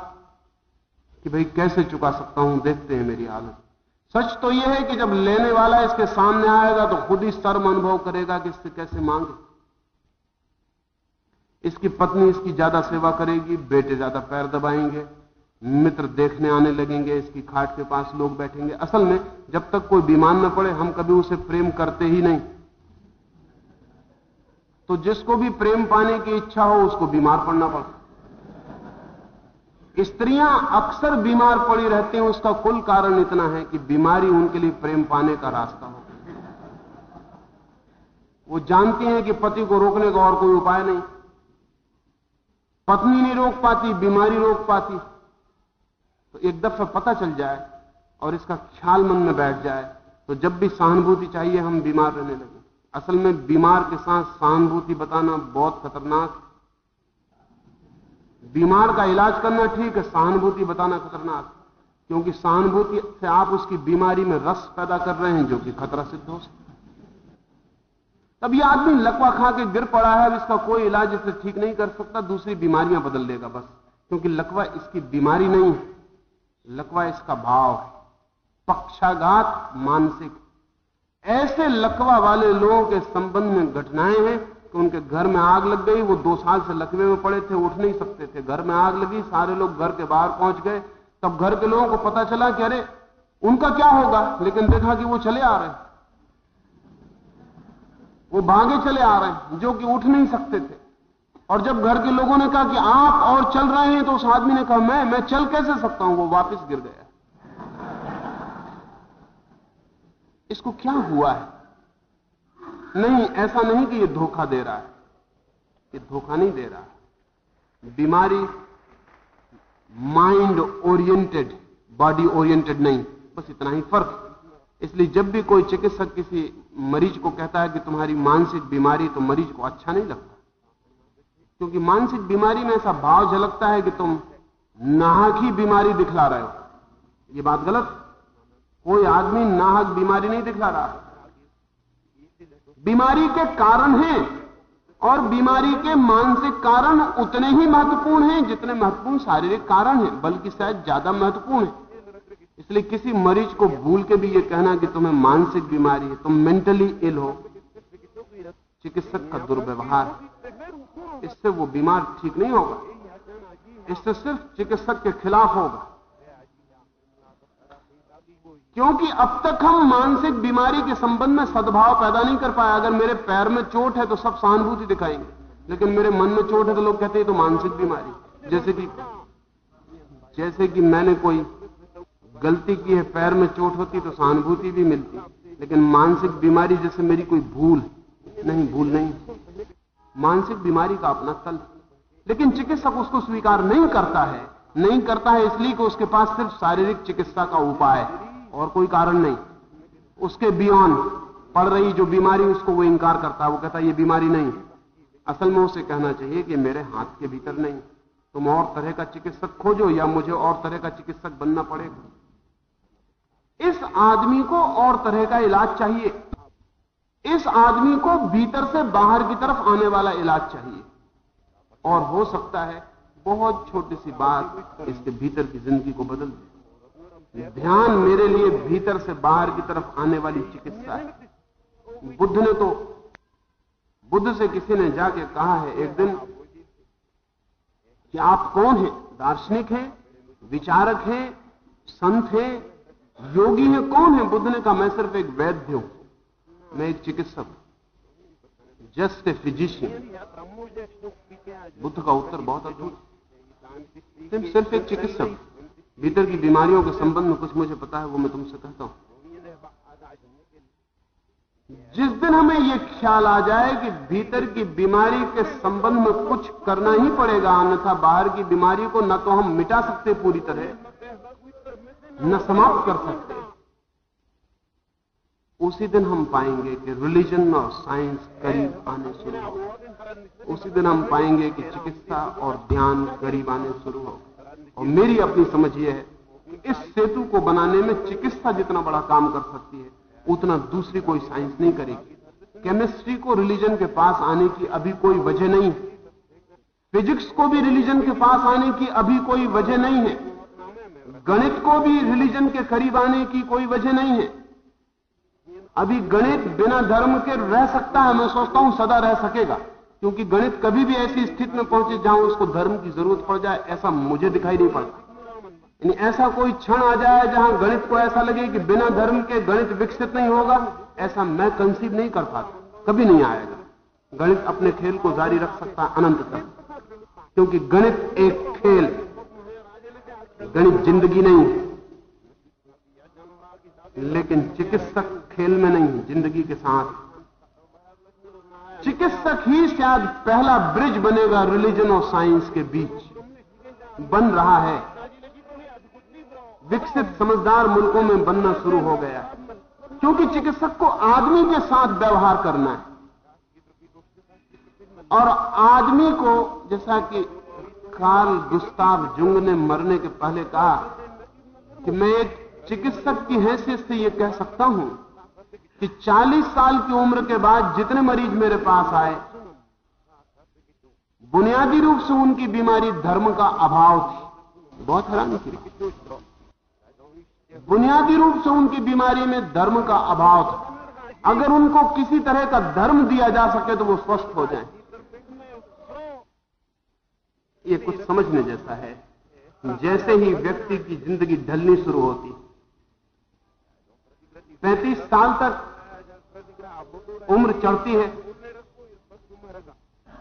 कि भाई कैसे चुका सकता हूँ? देखते हैं मेरी हालत। सच तो यह है कि जब लेने वाला इसके सामने आएगा तो खुद ही शर्म अनुभव करेगा कि इससे कैसे मांगे। इसकी पत्नी इसकी ज़्यादा सेवा करेगी, बेटे ज़्यादा पैर दबाएँगे, मित्र देखने आने लगेंगे, इसकी खाट के पास लोग बैठेंगे। असल में जब तक कोई बीमार न पड़े, हम कभी उसे प्रेम करते ही नहीं। तो जिसको भी प्रेम पाने की इच्छा हो, उसको बीमार पड़ना पड़ता। स्त्रियाँ अक्सर बीमार पड़ी रहती हैं, उसका कुल कारण इतना है कि बीमारी उनके लिए प्रेम पाने का रास्ता हो। वो जानती हैं कि पति को रोकने का और कोई उपाय नहीं। पत्नी नहीं रोक पाती, बीमारी रोक पाती। तो एक दफ़ा पता चल जाए और इसका ख्याल मन में बैठ जाए तो जब भी सहानुभूति चाहिए, हम बीमार रहने लगे। असल में बीमार के साथ सहानुभूति बताना बहुत खतरनाक। बीमार का इलाज करना ठीक है, सहानुभूति बताना खतरनाक। क्योंकि सहानुभूति से आप उसकी बीमारी में रस पैदा कर रहे हैं, जो कि खतरा सिद्ध हो सकता तब यह आदमी लकवा खा के गिर पड़ा है, अब इसका कोई इलाज इसे ठीक नहीं कर सकता, दूसरी बीमारियाँ बदल लेगा बस। क्योंकि लकवा इसकी बीमारी नहीं है, लकवा इसका भाव है। पक्षाघात मानसिक। ऐसे लकवा वाले लोगों के संबंध में घटनाएँ हैं कि उनके घर में आग लग गई, वो दो साल से लकवे में पड़े थे, उठ नहीं सकते थे। घर में आग लगी, सारे लोग घर के बाहर पहुँच गए। तब घर के लोगों को पता चला कि अरे, उनका क्या होगा? लेकिन देखा कि वो चले आ रहे हैं। वो भागे चले आ रहे हैं, जो कि उठ नहीं सकते थे। और जब घर के लोगों ने कहा कि आप और चल रहे हैं तो उस आदमी ने कहा, मैं मैं चल कैसे सकता हूँ? वो वापस गिर गया। इसको क्या हुआ है? नहीं, ऐसा नहीं कि ये धोखा दे रहा है। ये धोखा नहीं दे रहा है। बीमारी माइंड ओरिएंटेड बॉडी ओरिएंटेड नहीं, बस इतना ही फ़र्क इसलिए जब भी कोई चिकित्सक किसी मरीज़ को कहता है कि तुम्हारी मानसिक बीमारी तो मरीज़ को अच्छा नहीं लगता। क्योंकि मानसिक बीमारी में ऐसा भाव झलकता है कि तुम नाहक ही बीमारी दिखला रहे हो। यह बात गलत कोई आदमी नाहक बीमारी नहीं दिखला रहा। बीमारी के कारण हैं, और बीमारी के मानसिक कारण उतने ही महत्वपूर्ण हैं जितने महत्वपूर्ण शारीरिक कारण हैं, बल्कि शायद ज़्यादा महत्वपूर्ण है। इसलिए किसी मरीज़ को भूल के भी यह कहना कि तुम्हें मानसिक बीमारी है, तुम मेंटली इल हो। चिकित्सक का दुर्व्यवहार इससे वो बीमार ठीक नहीं होगा। इससे सिर्फ़ चिकित्सक के खिलाफ होगा। क्योंकि अब तक हम मानसिक बीमारी के संबंध में सद्भाव पैदा नहीं कर पाए। अगर मेरे पैर में चोट है तो सब सहानुभूति दिखाएँगे। लेकिन मेरे मन में चोट है तो लोग कहते हैं तो मानसिक बीमारी जैसे कि जैसे कि मैंने कोई गलती की है, पैर में चोट होती तो सहानुभूति भी मिलती लेकिन मानसिक बीमारी जैसे मेरी कोई भूल, नहीं भूल नहीं मानसिक बीमारी का अपना तल लेकिन चिकित्सक उसको स्वीकार नहीं करता है, नहीं करता है इसलिए कि उसके पास सिर्फ़ शारीरिक चिकित्सा का उपाय है और कोई कारण नहीं। उसके बियॉन्ड पड़ रही जो बीमारी उसको वो इंकार करता है, वो कहता है, ये बीमारी नहीं असल में उसे कहना चाहिए कि मेरे हाथ के भीतर नहीं तुम और तरह का चिकित्सक खोजो या मुझे और तरह का चिकित्सक बनना पड़ेगा। इस आदमी को और तरह का इलाज चाहिए। इस आदमी को भीतर से बाहर की तरफ़ आने वाला इलाज चाहिए। और हो सकता है बहुत छोटी सी बात इसके भीतर की ज़िंदगी को बदल दे। ध्यान मेरे लिए भीतर से बाहर की तरफ़ आने वाली चिकित्सा है। बुद्ध ने तो बुद्ध से किसी ने जाके कहा है एक दिन कि आप कौन हैं? दार्शनिक हैं? विचारक हैं? संत हैं? योगी हैं, कौन है? बुद्ध ने कहा, मैं सिर्फ़ एक वैद्य हूँ। मैं एक चिकित्सक जस्ट ए फिजिशियन बुद्ध का उत्तर बहुत अद्भुत सिर्फ़ एक चिकित्सक। भीतर की बीमारियों के संबंध में कुछ मुझे पता है, वो मैं तुमसे कहता हूँ। जिस दिन हमें यह ख्याल आ जाए कि भीतर की बीमारी के संबंध में कुछ करना ही पड़ेगा, अन्यथा बाहर की बीमारी को न तो हम मिटा सकते पूरी तरह। न समाप्त कर सकते। उसी दिन हम पाएँगे कि रिलीजन और साइंस करीब आने शुरू हो उसी दिन हम पाएँगे कि चिकित्सा और ध्यान करीब आने शुरू हो और मेरी अपनी समझ यह है कि इस सेतु को बनाने में चिकित्सा जितना बड़ा काम कर सकती है, उतना दूसरी कोई साइंस नहीं करेगी। केमिस्ट्री को रिलीजन के पास आने की अभी कोई वजह नहीं है। फिजिक्स को भी रिलीजन के पास आने की अभी कोई वजह नहीं है। गणित को भी रिलीजन के करीब आने की कोई वजह नहीं है। अभी गणित बिना धर्म के रह सकता है, मैं सोचता हूँ सदा रह सकेगा, क्योंकि गणित कभी भी ऐसी स्थिति में पहुँचे जहाँ उसको धर्म की ज़रूरत पड़ जाए, ऐसा मुझे दिखाई नहीं पड़ता। यानी ऐसा कोई क्षण आ जाए जहाँ गणित को ऐसा लगे कि बिना धर्म के गणित विकसित नहीं होगा, ऐसा मैं कंसीव नहीं कर पाता, कभी नहीं आएगा। गणित अपने खेल को जारी रख सकता अनंत तक क्योंकि गणित एक खेल गणित ज़िंदगी नहीं है। लेकिन चिकित्सक खेल में नहीं, ज़िंदगी के साथ। चिकित्सक ही शायद पहला ब्रिज बनेगा रिलीजन और साइंस के बीच। बन रहा है। विकसित समझदार मुल्कों में बनना शुरू हो गया क्योंकि चिकित्सक को आदमी के साथ व्यवहार करना है। और आदमी को, जैसा कि कार्ल गुस्ताव जुंग ने मरने के पहले कहा कि मैं एक चिकित्सक की हैसियत से यह कह सकता हूँ कि 40 साल की उम्र के बाद जितने मरीज़ मेरे पास आए, बुनियादी रूप से उनकी बीमारी धर्म का अभाव थी। बहुत हैरानी की बुनियादी रूप से उनकी बीमारी में धर्म का अभाव था। अगर उनको किसी तरह का धर्म दिया जा सके तो वो स्वस्थ हो जाए। ये कुछ समझने जैसा है। जैसे ही व्यक्ति की ज़िंदगी ढलनी शुरू होती। 35 साल तक उम्र चढ़ती है।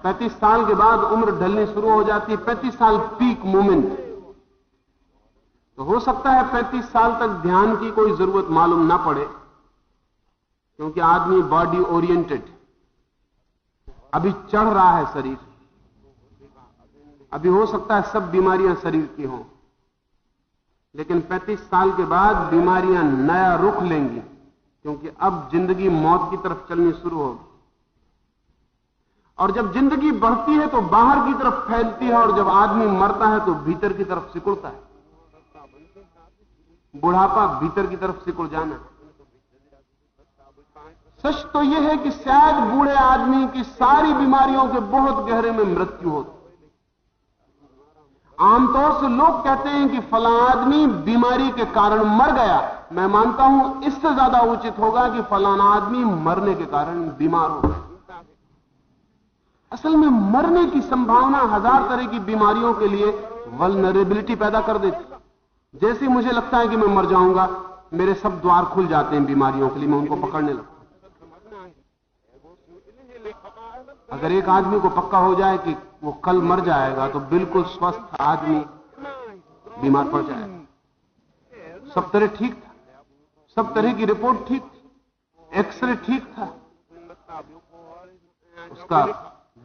35 साल के बाद उम्र ढलनी शुरू हो जाती। है 35 साल पीक मोमेंट तो हो सकता है 35 साल तक ध्यान की कोई ज़रूरत मालूम ना पड़े, क्योंकि आदमी बॉडी ओरिएंटेड अभी चढ़ रहा है शरीर। अभी हो सकता है सब बीमारियाँ शरीर की हों। लेकिन 35 साल के बाद बीमारियाँ नया रुख लेंगी, क्योंकि अब ज़िंदगी मौत की तरफ़ चलनी शुरू होगी। और जब ज़िंदगी बढ़ती है तो बाहर की तरफ़ फैलती है, और जब आदमी मरता है तो भीतर की तरफ़ सिकुड़ता है। बुढ़ापा भीतर की तरफ़ सिकुड़ जाना। सच तो यह है कि शायद बूढ़े आदमी की सारी बीमारियों के बहुत गहरे में मृत्यु होती। आमतौर से लोग कहते हैं कि फला आदमी बीमारी के कारण मर गया। मैं मानता हूँ इससे ज़्यादा उचित होगा कि फलाना आदमी मरने के कारण बीमार हो असल में मरने की संभावना हज़ार तरह की बीमारियों के लिए वलनरेबिलिटी पैदा कर देती जैसे मुझे लगता है कि मैं मर जाऊँगा, मेरे सब द्वार खुल जाते हैं बीमारियों के लिए, मैं उनको पकड़ने लगता अगर एक आदमी को पक्का हो जाए कि वो कल मर जाएगा तो बिल्कुल स्वस्थ आदमी बीमार पड़ जाएगा। सब तरह ठीक था। सब तरह की रिपोर्ट ठीक थी। एक्सरे ठीक था। उसका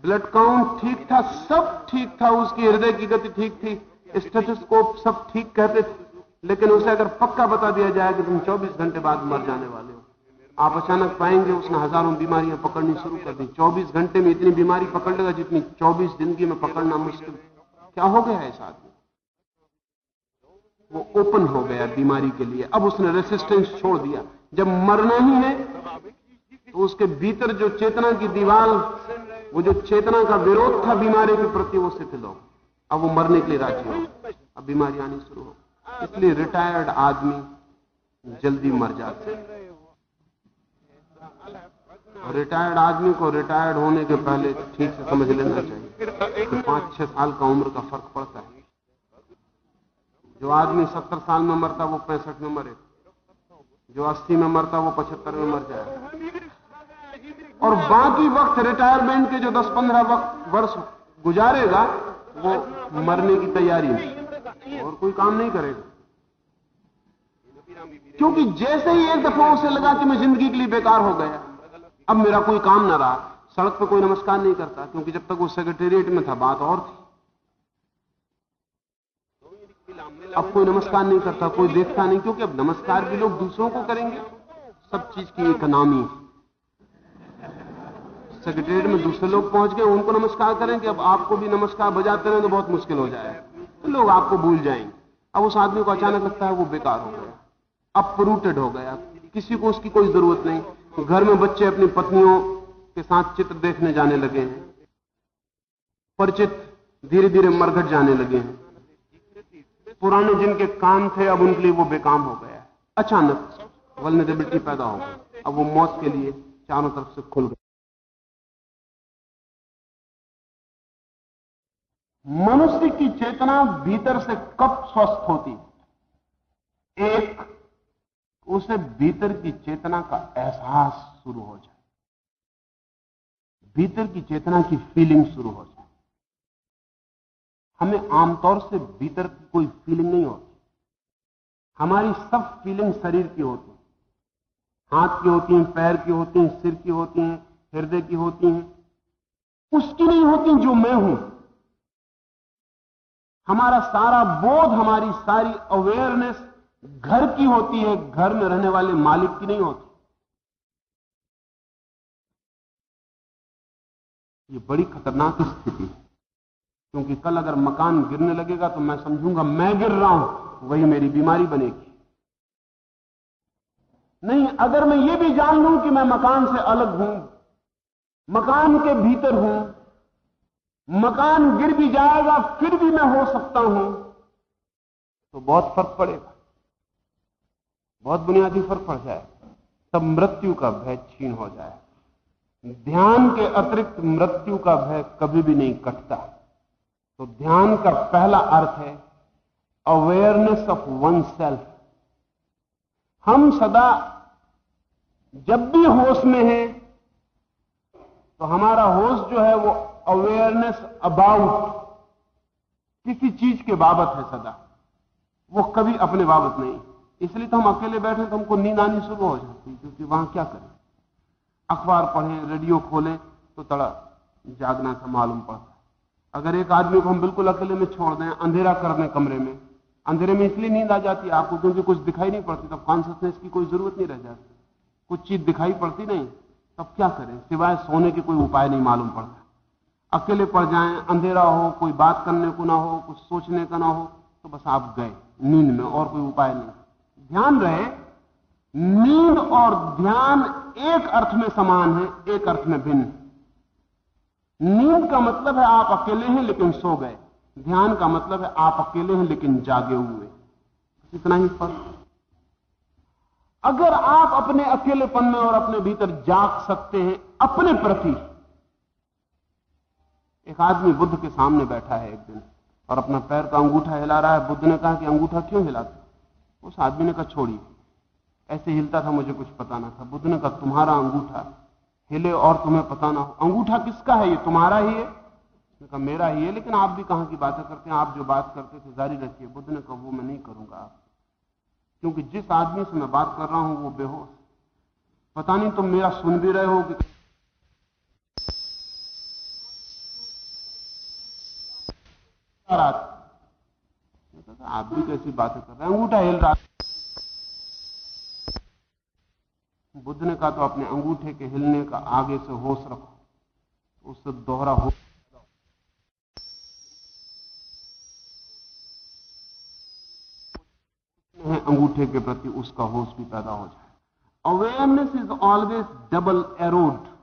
ब्लड काउंट ठीक था, सब ठीक था, उसकी हृदय की गति ठीक थी स्टेथोस्कोप सब ठीक कहते थे। लेकिन उसे अगर पक्का बता दिया जाए कि तुम 24 घंटे बाद मर जाने वाले हो। आप अचानक पाएँगे उसने हज़ारों बीमारियाँ पकड़नी शुरू कर दी। 24 घंटे में इतनी बीमारी पकड़ लेगा जितनी 24 ज़िंदगी में पकड़ना मुश्किल। क्या हो गया है इस आदमी? वो ओपन हो गया बीमारी के लिए। अब उसने रेसिस्टेंस छोड़ दिया। जब मरना ही है तो उसके भीतर जो चेतना की दीवार, वो जो चेतना का विरोध था बीमारी के प्रति, वो शिथिल हो अब वो मरने के लिए राज़ी हो अब बीमारी आनी शुरू हो इसलिए रिटायर्ड आदमी जल्दी मर जाते हैं। रिटायर्ड आदमी को रिटायर्ड होने के पहले ठीक से समझ लेना चाहिए कि पाँच, छह साल का उम्र का फ़र्क पड़ता है। जो आदमी सत्तर साल में मरता वो पैंसठ में मरे। जो अस्सी में मरता वो पचहत्तर में मर जाए। और बाकी वक्त रिटायरमेंट के जो दस, पंद्रह वर्ष गुजारेगा, वो मरने की तैयारी में। और कोई काम नहीं करेगा। क्योंकि जैसे ही एक दफ़ा उसे लगा कि मैं ज़िंदगी के लिए बेकार हो गया, अब मेरा कोई काम ना रहा। सड़क पर कोई नमस्कार नहीं करता, क्योंकि जब तक वो सेक्रेटेरिएट में था, बात और थी। अब कोई नमस्कार नहीं करता, कोई देखता नहीं, क्योंकि अब नमस्कार भी लोग दूसरों को करेंगे। सब चीज़ की इकोनॉमी सेक्रेटरीट में दूसरे लोग पहुँच गए, उनको नमस्कार करें कि अब आपको भी नमस्कार बजाते रहे तो बहुत मुश्किल हो जाए तो लोग आपको भूल जाएँगे। अब उस आदमी को अचानक लगता है वो बेकार हो गया। अपरूटेड हो गया। किसी को उसकी कोई ज़रूरत नहीं। घर में बच्चे अपनी पत्नियों के साथ चित्र देखने जाने लगे हैं। परिचित धीरे धीरे मरघट जाने लगे हैं। पुराने जिनके काम थे, अब उनके लिए वो बेकाम हो गया अचानक वलनेबिलिटी पैदा हो गई। अब वो मौत के लिए चारों तरफ़ से खुल गए। मनुष्य की चेतना भीतर से कब स्वस्थ होती? एक उसे भीतर की चेतना का एहसास शुरू हो जाए। भीतर की चेतना की फीलिंग शुरू हो जाए। हमें आमतौर से भीतर की कोई फीलिंग नहीं होती। हमारी सब फीलिंग शरीर की होती है। हाथ की होती हैं, पैर की होती हैं, सिर की होती हैं, हृदय की होती हैं। उसकी नहीं होती जो मैं हूँ। हमारा सारा बोध, हमारी सारी अवेयरनेस घर की होती है, घर में रहने वाले मालिक की नहीं होती। ये बड़ी खतरनाक स्थिति है, क्योंकि कल अगर मकान गिरने लगेगा तो मैं समझूँगा, मैं गिर रहा हूँ, वही मेरी बीमारी बनेगी। नहीं, अगर मैं ये भी जान लूँ कि मैं मकान से अलग हूँ, मकान के भीतर हूँ, मकान गिर भी जाएगा, फिर भी मैं हो सकता हूँ तो बहुत फ़र्क पड़ेगा। बहुत बुनियादी फ़र्क पड़ जाएगा तब मृत्यु का भय छीन हो जाए। ध्यान के अतिरिक्त मृत्यु का भय कभी भी नहीं कटता। तो ध्यान का पहला अर्थ है अवेयरनेस ऑफ़ वन सेल्फ हम सदा जब भी होश में हैं तो हमारा होश जो है वो अवेयरनेस अबाउट किसी चीज़ के बाबत है सदा। वो कभी अपने बाबत नहीं। इसलिए तो हम अकेले बैठे तो हमको नींद आनी शुरू हो जाती है, क्योंकि वहाँ क्या करें? अखबार पढ़ें, रेडियो खोलें तो तड़ा जागना सा मालूम पड़ता है। अगर एक आदमी को हम बिल्कुल अकेले में छोड़ दें, अंधेरा कर दें कमरे में, अंधेरे में इसलिए नींद आ जाती है, आपको क्योंकि कुछ दिखाई नहीं पड़ती, तब कॉन्सियसनेस की कोई ज़रूरत नहीं रह जाती। कुछ चीज़ दिखाई पड़ती नहीं, तब क्या करें? सिवाय सोने के कोई उपाय नहीं मालूम पड़ता। अकेले पड़ जाएँ, अंधेरा हो, कोई बात करने को ना हो, कुछ सोचने का ना हो तो बस आप गए, नींद में और कोई उपाय नहीं। ध्यान रहे, नींद और ध्यान एक अर्थ में समान है, एक अर्थ में भिन्न। नींद का मतलब है आप अकेले हैं लेकिन सो गए। ध्यान का मतलब है आप अकेले हैं लेकिन जागे हुए। इतना ही फ़र्क। अगर आप अपने अकेलेपन में और अपने भीतर जाग सकते हैं, अपने प्रति। एक आदमी बुद्ध के सामने बैठा है एक दिन और अपना पैर का अंगूठा हिला रहा है। बुद्ध ने कहा कि अंगूठा क्यों हिलाते? उस आदमी ने कहा छोड़ी ऐसे हिलता था, मुझे कुछ पता ना था। बुद्ध ने कहा, तुम्हारा अंगूठा हिले और तुम्हें पता ना हो। अंगूठा किसका है? ये तुम्हारा ही है। कहा, मेरा ही है, लेकिन आप भी कहाँ की बातें करते हैं? आप जो बात करते थे, जारी रखिए। बुद्ध ने कहा, वो मैं नहीं करूँगा। आप क्योंकि जिस आदमी से मैं बात कर रहा हूँ, वो बेहोश। पता नहीं, तुम मेरा सुन भी रहे हो कि आप भी कैसी बातें कर रहे हैं? अंगूठा हिल रहा बुद्ध ने कहा तो अपने अंगूठे के हिलने का आगे से होश रखो। उससे दोहरा हो अंगूठे के प्रति उसका होश भी पैदा हो जाए। Awareness is always double arrowed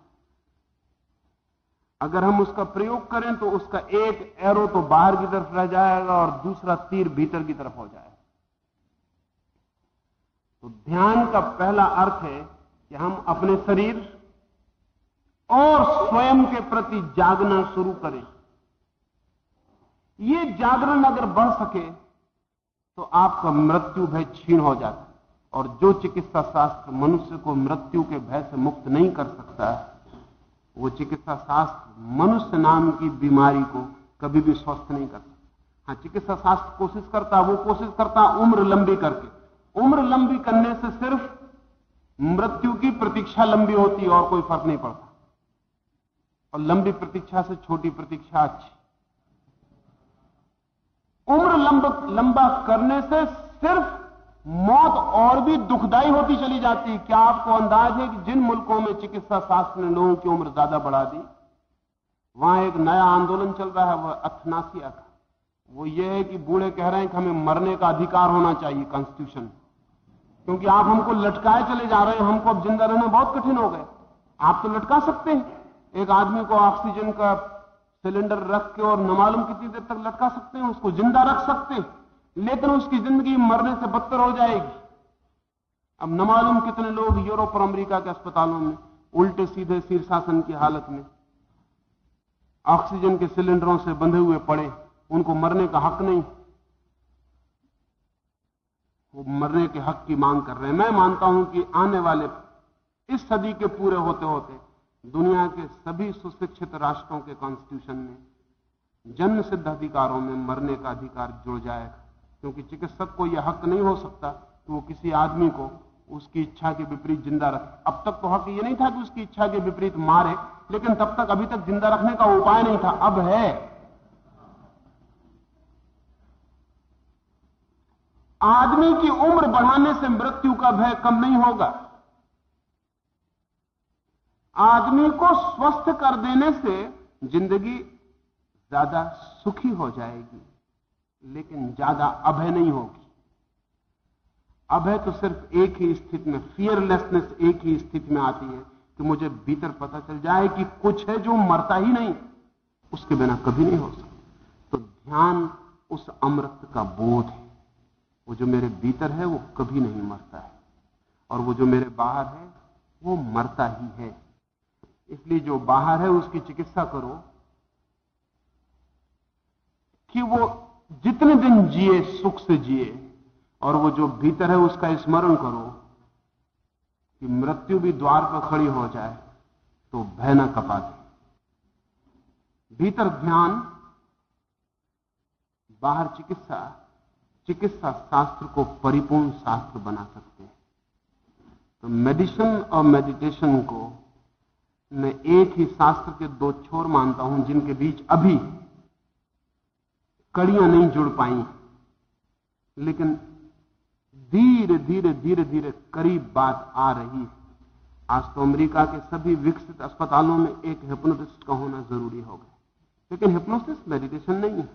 अगर हम उसका प्रयोग करें तो उसका एक एरो तो बाहर की तरफ़ रह जाएगा और दूसरा तीर भीतर की तरफ़ हो जाएगा। तो ध्यान का पहला अर्थ है कि हम अपने शरीर और स्वयं के प्रति जागना शुरू करें। यह जागरण अगर बढ़ सके तो आपका मृत्यु भय छीन हो जाता और जो चिकित्सा शास्त्र मनुष्य को मृत्यु के भय से मुक्त नहीं कर सकता वो चिकित्सा शास्त्र मनुष्य नाम की बीमारी को कभी भी स्वस्थ नहीं करता। हाँ चिकित्सा शास्त्र कोशिश करता वो कोशिश करता उम्र लंबी करके। उम्र लंबी करने से सिर्फ़ मृत्यु की प्रतीक्षा लंबी होती और कोई फ़र्क नहीं पड़ता। और लंबी प्रतीक्षा से छोटी प्रतीक्षा अच्छी। उम्र लंब, लंबा करने से सिर्फ़ मौत और भी दुखदाई होती चली जाती। क्या आपको अंदाज है कि जिन मुल्कों में चिकित्सा शास्त्र ने लोगों की उम्र ज़्यादा बढ़ा दी, वहाँ एक नया आंदोलन चल रहा है, वह अथनासिया का। वो ये है कि बूढ़े कह रहे हैं कि हमें मरने का अधिकार होना चाहिए कॉन्स्टिट्यूशन क्योंकि आप हमको लटकाए चले जा रहे हैं, हमको अब ज़िंदा रहना बहुत कठिन हो गए आप तो लटका सकते हैं। एक आदमी को ऑक्सीजन का सिलेंडर रख के और न मालूम कितनी देर तक लटका सकते हैं, उसको ज़िंदा रख सकते हैं। लेकिन उसकी ज़िंदगी मरने से बदतर हो जाएगी। अब न मालूम कितने लोग यूरोप और अमेरिका के अस्पतालों में, उल्टे सीधे शीर्षासन की हालत में, ऑक्सीजन के सिलेंडरों से बंधे हुए पड़े। उनको मरने का हक नहीं। वो मरने के हक की मांग कर रहे हैं। मैं मानता हूँ कि आने वाले, इस सदी के पूरे होते होते दुनिया के सभी सुशिक्षित राष्ट्रों के कॉन्स्टिट्यूशन में जन्म सिद्ध अधिकारों में मरने का अधिकार जुड़ जाएगा। क्योंकि चिकित्सक को यह हक नहीं हो सकता कि वो किसी आदमी को उसकी इच्छा के विपरीत ज़िंदा रखे। अब तक तो हक ये नहीं था कि उसकी इच्छा के विपरीत मारे, लेकिन तब तक अभी तक ज़िंदा रखने का उपाय नहीं था। अब है। आदमी की उम्र बढ़ाने से मृत्यु का भय कम नहीं होगा। आदमी को स्वस्थ कर देने से ज़िंदगी ज़्यादा सुखी हो जाएगी। लेकिन ज़्यादा अभय नहीं होगी। अभय तो सिर्फ़ एक ही स्थिति में फियरलेसनेस एक ही स्थिति में आती है कि मुझे भीतर पता चल जाए कि कुछ है जो मरता ही नहीं। उसके बिना कभी नहीं हो सकता। तो ध्यान उस अमृत का बोध है। वो जो मेरे भीतर है, वो कभी नहीं मरता है। और वो जो मेरे बाहर है, वो मरता ही है। इसलिए जो बाहर है, उसकी चिकित्सा करो कि वो जितने दिन जिए, सुख से जिए, और वो जो भीतर है उसका स्मरण करो कि मृत्यु भी द्वार पर खड़ी हो जाए तो भय न कपा दे भीतर ध्यान बाहर चिकित्सा चिकित्सा शास्त्र को परिपूर्ण शास्त्र बना सकते हैं। तो मेडिसिन और मेडिटेशन को मैं एक ही शास्त्र के दो छोर मानता हूँ, जिनके बीच अभी कड़ियाँ नहीं जुड़ पाई। लेकिन धीरे धीरे धीरे धीरे करीब बात आ रही है। आज तो अमेरिका के सभी विकसित अस्पतालों में एक हिप्नोटिस्ट का होना ज़रूरी हो गया। लेकिन हिप्नोसिस मेडिटेशन नहीं है,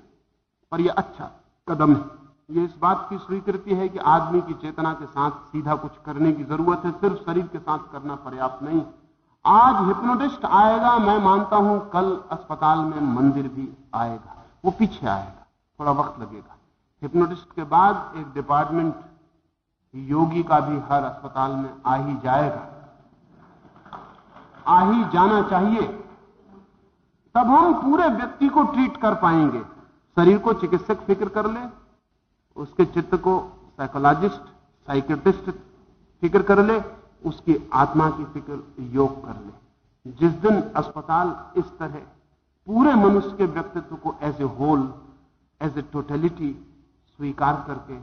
पर यह अच्छा कदम है। यह इस बात की स्वीकृति है कि आदमी की चेतना के साथ सीधा कुछ करने की ज़रूरत है, सिर्फ़ शरीर के साथ करना पर्याप्त नहीं। आज हिप्नोटिस्ट आएगा, मैं मानता हूँ, कल अस्पताल में मंदिर भी आएगा, वो पीछे आएगा। थोड़ा वक्त लगेगा। हिप्नोटिस्ट के बाद एक डिपार्टमेंट योगी का भी हर अस्पताल में आ ही जाएगा। आ ही जाना चाहिए। तब हम पूरे व्यक्ति को ट्रीट कर पाएँगे। शरीर को चिकित्सक फ़िक्र कर ले, उसके चित्त को साइकोलॉजिस्ट साइकेटिस्ट फ़िक्र कर ले, उसकी आत्मा की फ़िक्र योग कर ले। जिस दिन अस्पताल इस तरह पूरे मनुष्य के व्यक्तित्व को as a whole as a totality स्वीकार करके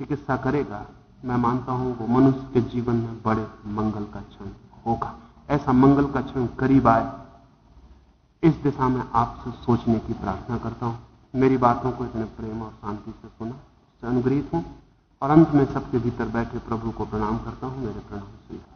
चिकित्सा करेगा। मैं मानता हूँ वो मनुष्य के जीवन में बड़े मंगल का क्षण होगा। ऐसा मंगल का क्षण करीब आए। इस दिशा में आपसे सोचने की प्रार्थना करता हूँ। मेरी बातों को इतने प्रेम और शांति से सुना, उससे अनुग्रहित हूँ। और अंत में सबके भीतर बैठे प्रभु को प्रणाम करता हूँ। मेरे प्रणाम स्वीकार